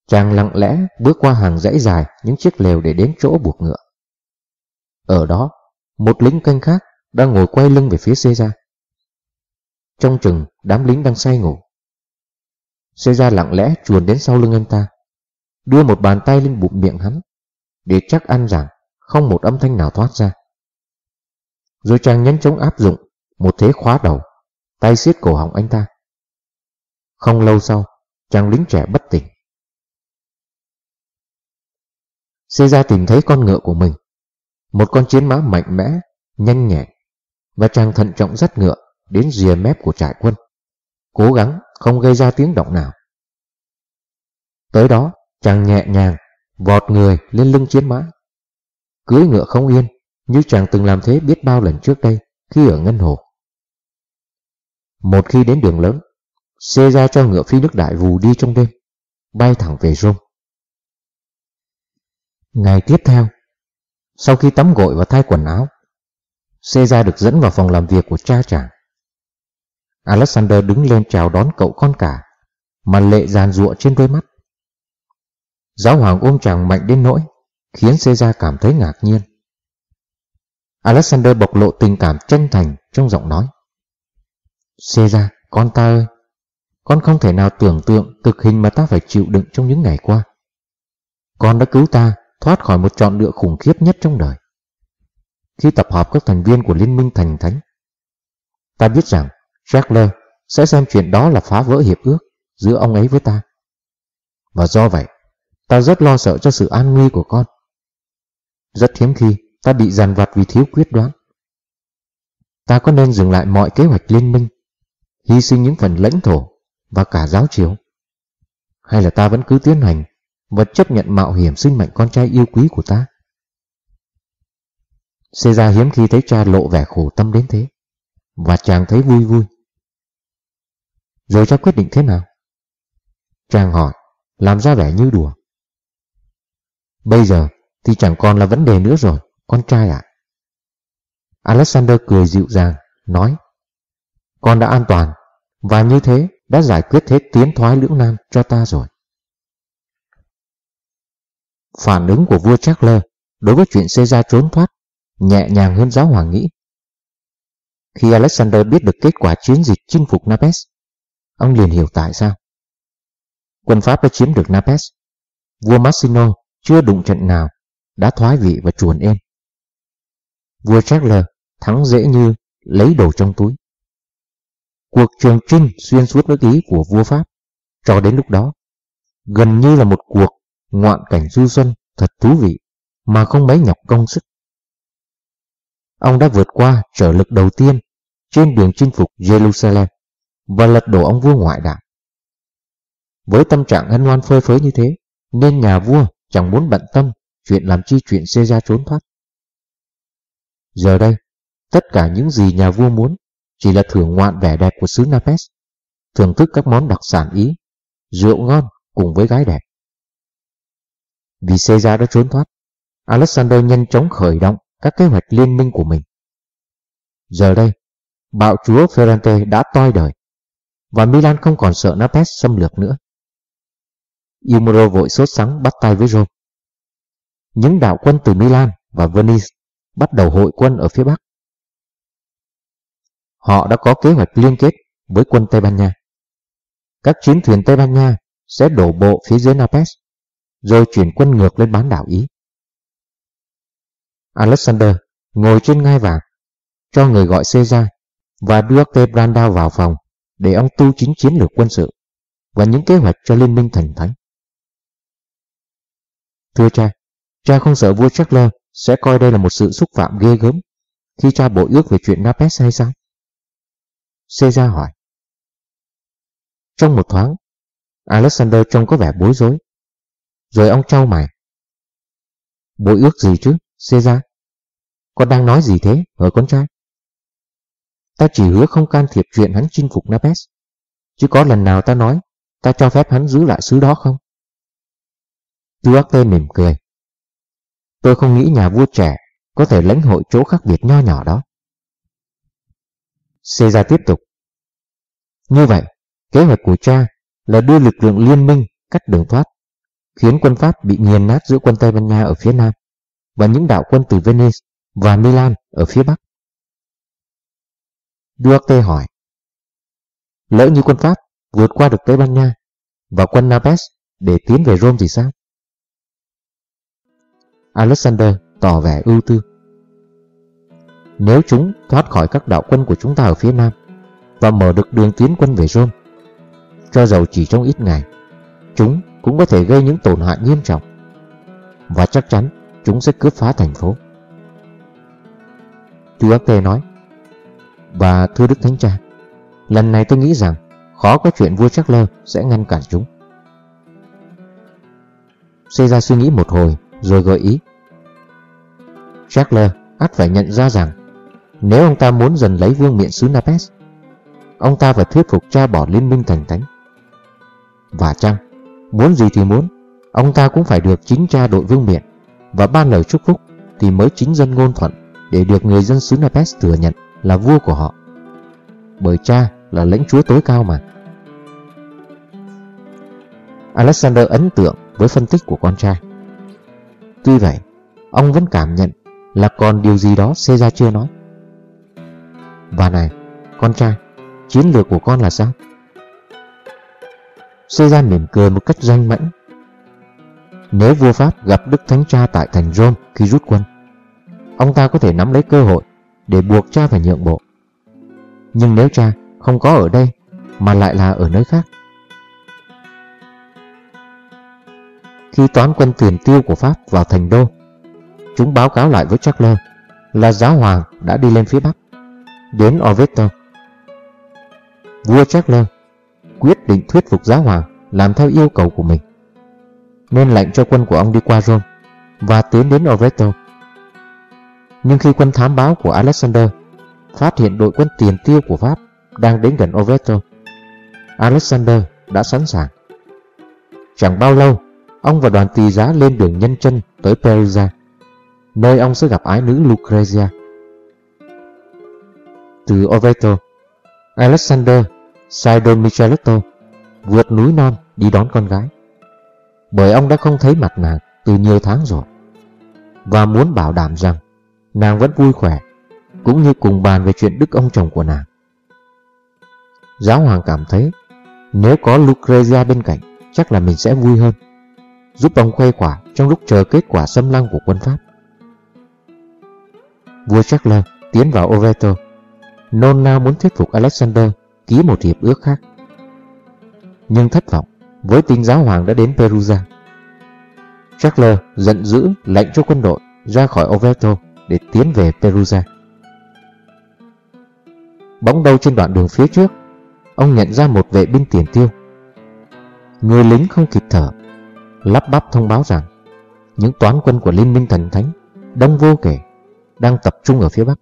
chàng lặng lẽ bước qua hàng dãy dài những chiếc lều để đến chỗ buộc ngựa. Ở đó, một lính canh khác đang ngồi quay lưng về phía Caesar. Trong chừng, đám lính đang say ngủ. Caesar lặng lẽ chuồn đến sau lưng anh ta, đưa một bàn tay lên bụng miệng hắn, để chắc ăn rằng không một âm thanh nào thoát ra. Rồi chàng nhanh chóng áp dụng một thế khóa đầu, tay siết cổ họng anh ta. Không lâu sau, chàng lính trẻ bất tỉnh. Caesar tìm thấy con ngựa của mình một con chiến mã mạnh mẽ, nhanh nhẹn và chàng thận trọng dắt ngựa đến rìa mép của trại quân, cố gắng không gây ra tiếng động nào. Tới đó, chàng nhẹ nhàng vọt người lên lưng chiến mã cưỡi ngựa không yên như chàng từng làm thế biết bao lần trước đây khi ở Ngân Hồ. Một khi đến đường lớn, xê ra cho ngựa phi nước đại vù đi trong đêm, bay thẳng về Rome. Ngày tiếp theo, sau khi tắm gội và thay quần áo, xê ra được dẫn vào phòng làm việc của cha chàng. Alexander đứng lên chào đón cậu con cả, mà lệ giàn ruộng trên đôi mắt. Giáo hoàng ôm chàng mạnh đến nỗi, khiến Caesar cảm thấy ngạc nhiên. Alexander bộc lộ tình cảm chân thành trong giọng nói. Caesar, con ta ơi, con không thể nào tưởng tượng cực hình mà ta phải chịu đựng trong những ngày qua. Con đã cứu ta thoát khỏi một chọn lựa khủng khiếp nhất trong đời. Khi tập hợp các thành viên của Liên minh Thành Thánh, ta biết rằng Charles sẽ xem chuyện đó là phá vỡ hiệp ước giữa ông ấy với ta. Và do vậy, ta rất lo sợ cho sự an nguy của con. Rất hiếm khi ta bị giàn vặt vì thiếu quyết đoán. Ta có nên dừng lại mọi kế hoạch liên minh, hy sinh những phần lãnh thổ và cả giáo chiếu? Hay là ta vẫn cứ tiến hành và chấp nhận mạo hiểm sinh mệnh con trai yêu quý của ta? Caesar hiếm khi thấy cha lộ vẻ khổ tâm đến thế, và chàng thấy vui vui. Rồi cháu quyết định thế nào? Chàng hỏi, làm ra vẻ như đùa. Bây giờ thì chẳng còn là vấn đề nữa rồi, con trai ạ. À? Alexander cười dịu dàng, nói Con đã an toàn, và như thế đã giải quyết thế tiến thoái lưỡng nan cho ta rồi. Phản ứng của vua Charles đối với chuyện Caesar trốn thoát nhẹ nhàng hơn giáo hoàng nghĩ. Khi Alexander biết được kết quả chiến dịch chinh phục Napes, ông liền hiểu tại sao. Quân Pháp đã chiếm được Napes. Vua Massino chưa đụng trận nào, đã thoái vị và chuồn êm. Vua Charles thắng dễ như lấy đồ trong túi. Cuộc trường trinh xuyên suốt nước Ý của vua Pháp cho đến lúc đó gần như là một cuộc ngoạn cảnh du xuân thật thú vị mà không mấy nhọc công sức. Ông đã vượt qua trở lực đầu tiên trên đường chinh phục Jerusalem và lật đổ ông vua ngoại đạo. Với tâm trạng hân hoan phơi phới như thế, nên nhà vua chẳng muốn bận tâm chuyện làm chi chuyện Caesar trốn thoát. Giờ đây, tất cả những gì nhà vua muốn chỉ là thưởng ngoạn vẻ đẹp của xứ Napes, thưởng thức các món đặc sản Ý, rượu ngon cùng với gái đẹp. Vì Caesar đã trốn thoát, Alexander nhanh chóng khởi động các kế hoạch liên minh của mình. Giờ đây, bạo chúa Ferrante đã toi đời, và Milan không còn sợ Napes xâm lược nữa. Iumoro vội sốt sắng bắt tay với Rome. Những đạo quân từ Milan và Venice bắt đầu hội quân ở phía Bắc. Họ đã có kế hoạch liên kết với quân Tây Ban Nha. Các chiến thuyền Tây Ban Nha sẽ đổ bộ phía dưới Napes, rồi chuyển quân ngược lên bán đảo Ý. Alexander ngồi trên ngai vàng, cho người gọi Caesar và đưa Tebranda vào phòng để ông tu chính chiến lược quân sự và những kế hoạch cho liên minh thành thánh. Thưa cha, cha không sợ vua Charles sẽ coi đây là một sự xúc phạm ghê gớm khi cha bội ước về chuyện Napes hay sao? Caesar hỏi. Trong một thoáng, Alexander trông có vẻ bối rối. Rồi ông trao mày. Bội ước gì chứ, Caesar? Con đang nói gì thế, hỡi con trai? Ta chỉ hứa không can thiệp chuyện hắn chinh phục Napes. Chứ có lần nào ta nói ta cho phép hắn giữ lại xứ đó không? Duarte mỉm cười. Tôi không nghĩ nhà vua trẻ có thể lãnh hội chỗ khác biệt nho nhỏ đó. Caesar tiếp tục. Như vậy, kế hoạch của cha là đưa lực lượng liên minh cắt đường thoát, khiến quân Pháp bị nghiền nát giữa quân Tây Ban Nha ở phía nam và những đạo quân từ Venice và Milan ở phía bắc. Duarte hỏi. Lỡ như quân Pháp vượt qua được Tây Ban Nha và quân Naves để tiến về Rome thì sao? Alexander tỏ vẻ ưu tư. Nếu chúng thoát khỏi các đạo quân của chúng ta ở phía Nam và mở được đường tiến quân về Rome, cho dầu chỉ trong ít ngày, chúng cũng có thể gây những tổn hại nghiêm trọng và chắc chắn chúng sẽ cướp phá thành phố. Duarte nói, và thưa Đức Thánh Cha, lần này tôi nghĩ rằng khó có chuyện vua Charles sẽ ngăn cản chúng. Caesar suy nghĩ một hồi rồi gợi ý Charles ắt phải nhận ra rằng nếu ông ta muốn dần lấy vương miện xứ Napes, ông ta phải thuyết phục cha bỏ liên minh thành thánh. Và chăng, muốn gì thì muốn, ông ta cũng phải được chính cha đội vương miện và ban lời chúc phúc thì mới chính dân ngôn thuận để được người dân xứ Napes thừa nhận là vua của họ. Bởi cha là lãnh chúa tối cao mà. Alexander ấn tượng với phân tích của con trai. Tuy vậy, ông vẫn cảm nhận là còn điều gì đó Caesar chưa nói. Và này, con trai, chiến lược của con là sao? Caesar mỉm cười một cách danh mãnh. Nếu vua Pháp gặp Đức Thánh Cha tại thành Rome khi rút quân, ông ta có thể nắm lấy cơ hội để buộc cha phải nhượng bộ. Nhưng nếu cha không có ở đây mà lại là ở nơi khác, khi toán quân tiền tiêu của Pháp vào thành đô, chúng báo cáo lại với Charles là giáo hoàng đã đi lên phía bắc, đến Orvieto. Vua Charles quyết định thuyết phục giáo hoàng làm theo yêu cầu của mình, nên lệnh cho quân của ông đi qua Rome và tiến đến Orvieto. Nhưng khi quân thám báo của Alexander phát hiện đội quân tiền tiêu của Pháp đang đến gần Oveto, Alexander đã sẵn sàng. Chẳng bao lâu, ông và đoàn tỳ giá lên đường nhân chân tới Perugia, nơi ông sẽ gặp ái nữ Lucrezia. Từ Oveto, Alexander sai Don Micheletto vượt núi non đi đón con gái, bởi ông đã không thấy mặt nàng từ nhiều tháng rồi, và muốn bảo đảm rằng nàng vẫn vui khỏe, cũng như cùng bàn về chuyện đức ông chồng của nàng. Giáo hoàng cảm thấy nếu có Lucrezia bên cạnh, chắc là mình sẽ vui hơn giúp ông khoe quả trong lúc chờ kết quả xâm lăng của quân Pháp. Vua Charles tiến vào Oveto, nôn nao muốn thuyết phục Alexander ký một hiệp ước khác. Nhưng thất vọng với tin giáo hoàng đã đến Perugia. Charles giận dữ lệnh cho quân đội ra khỏi Oveto để tiến về Perugia. Bóng đâu trên đoạn đường phía trước, ông nhận ra một vệ binh tiền tiêu. Người lính không kịp thở lắp bắp thông báo rằng những toán quân của Liên minh Thần Thánh đông vô kể đang tập trung ở phía Bắc.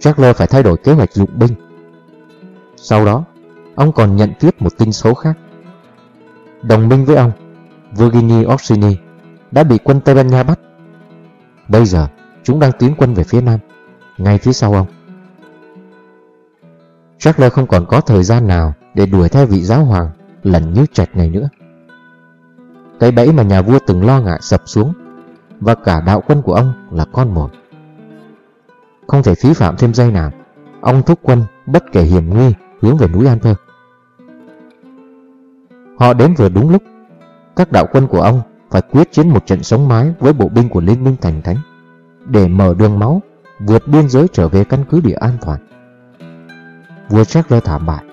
Charles phải thay đổi kế hoạch dụng binh. Sau đó, ông còn nhận tiếp một tin số khác. Đồng minh với ông, Virginie Orsini đã bị quân Tây Ban Nha bắt. Bây giờ, chúng đang tiến quân về phía Nam, ngay phía sau ông. Charles không còn có thời gian nào để đuổi theo vị giáo hoàng lần như trạch này nữa. Cái bẫy mà nhà vua từng lo ngại sập xuống Và cả đạo quân của ông là con một Không thể phí phạm thêm giây nào Ông thúc quân bất kể hiểm nguy hướng về núi An Họ đến vừa đúng lúc Các đạo quân của ông phải quyết chiến một trận sống mái với bộ binh của Liên minh Thành Thánh để mở đường máu vượt biên giới trở về căn cứ địa an toàn. Vua Charles thảm bại,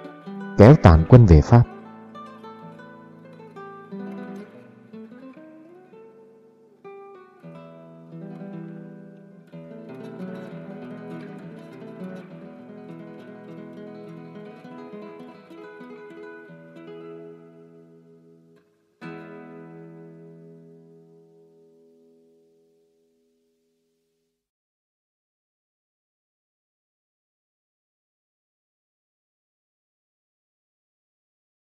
kéo tàn quân về Pháp.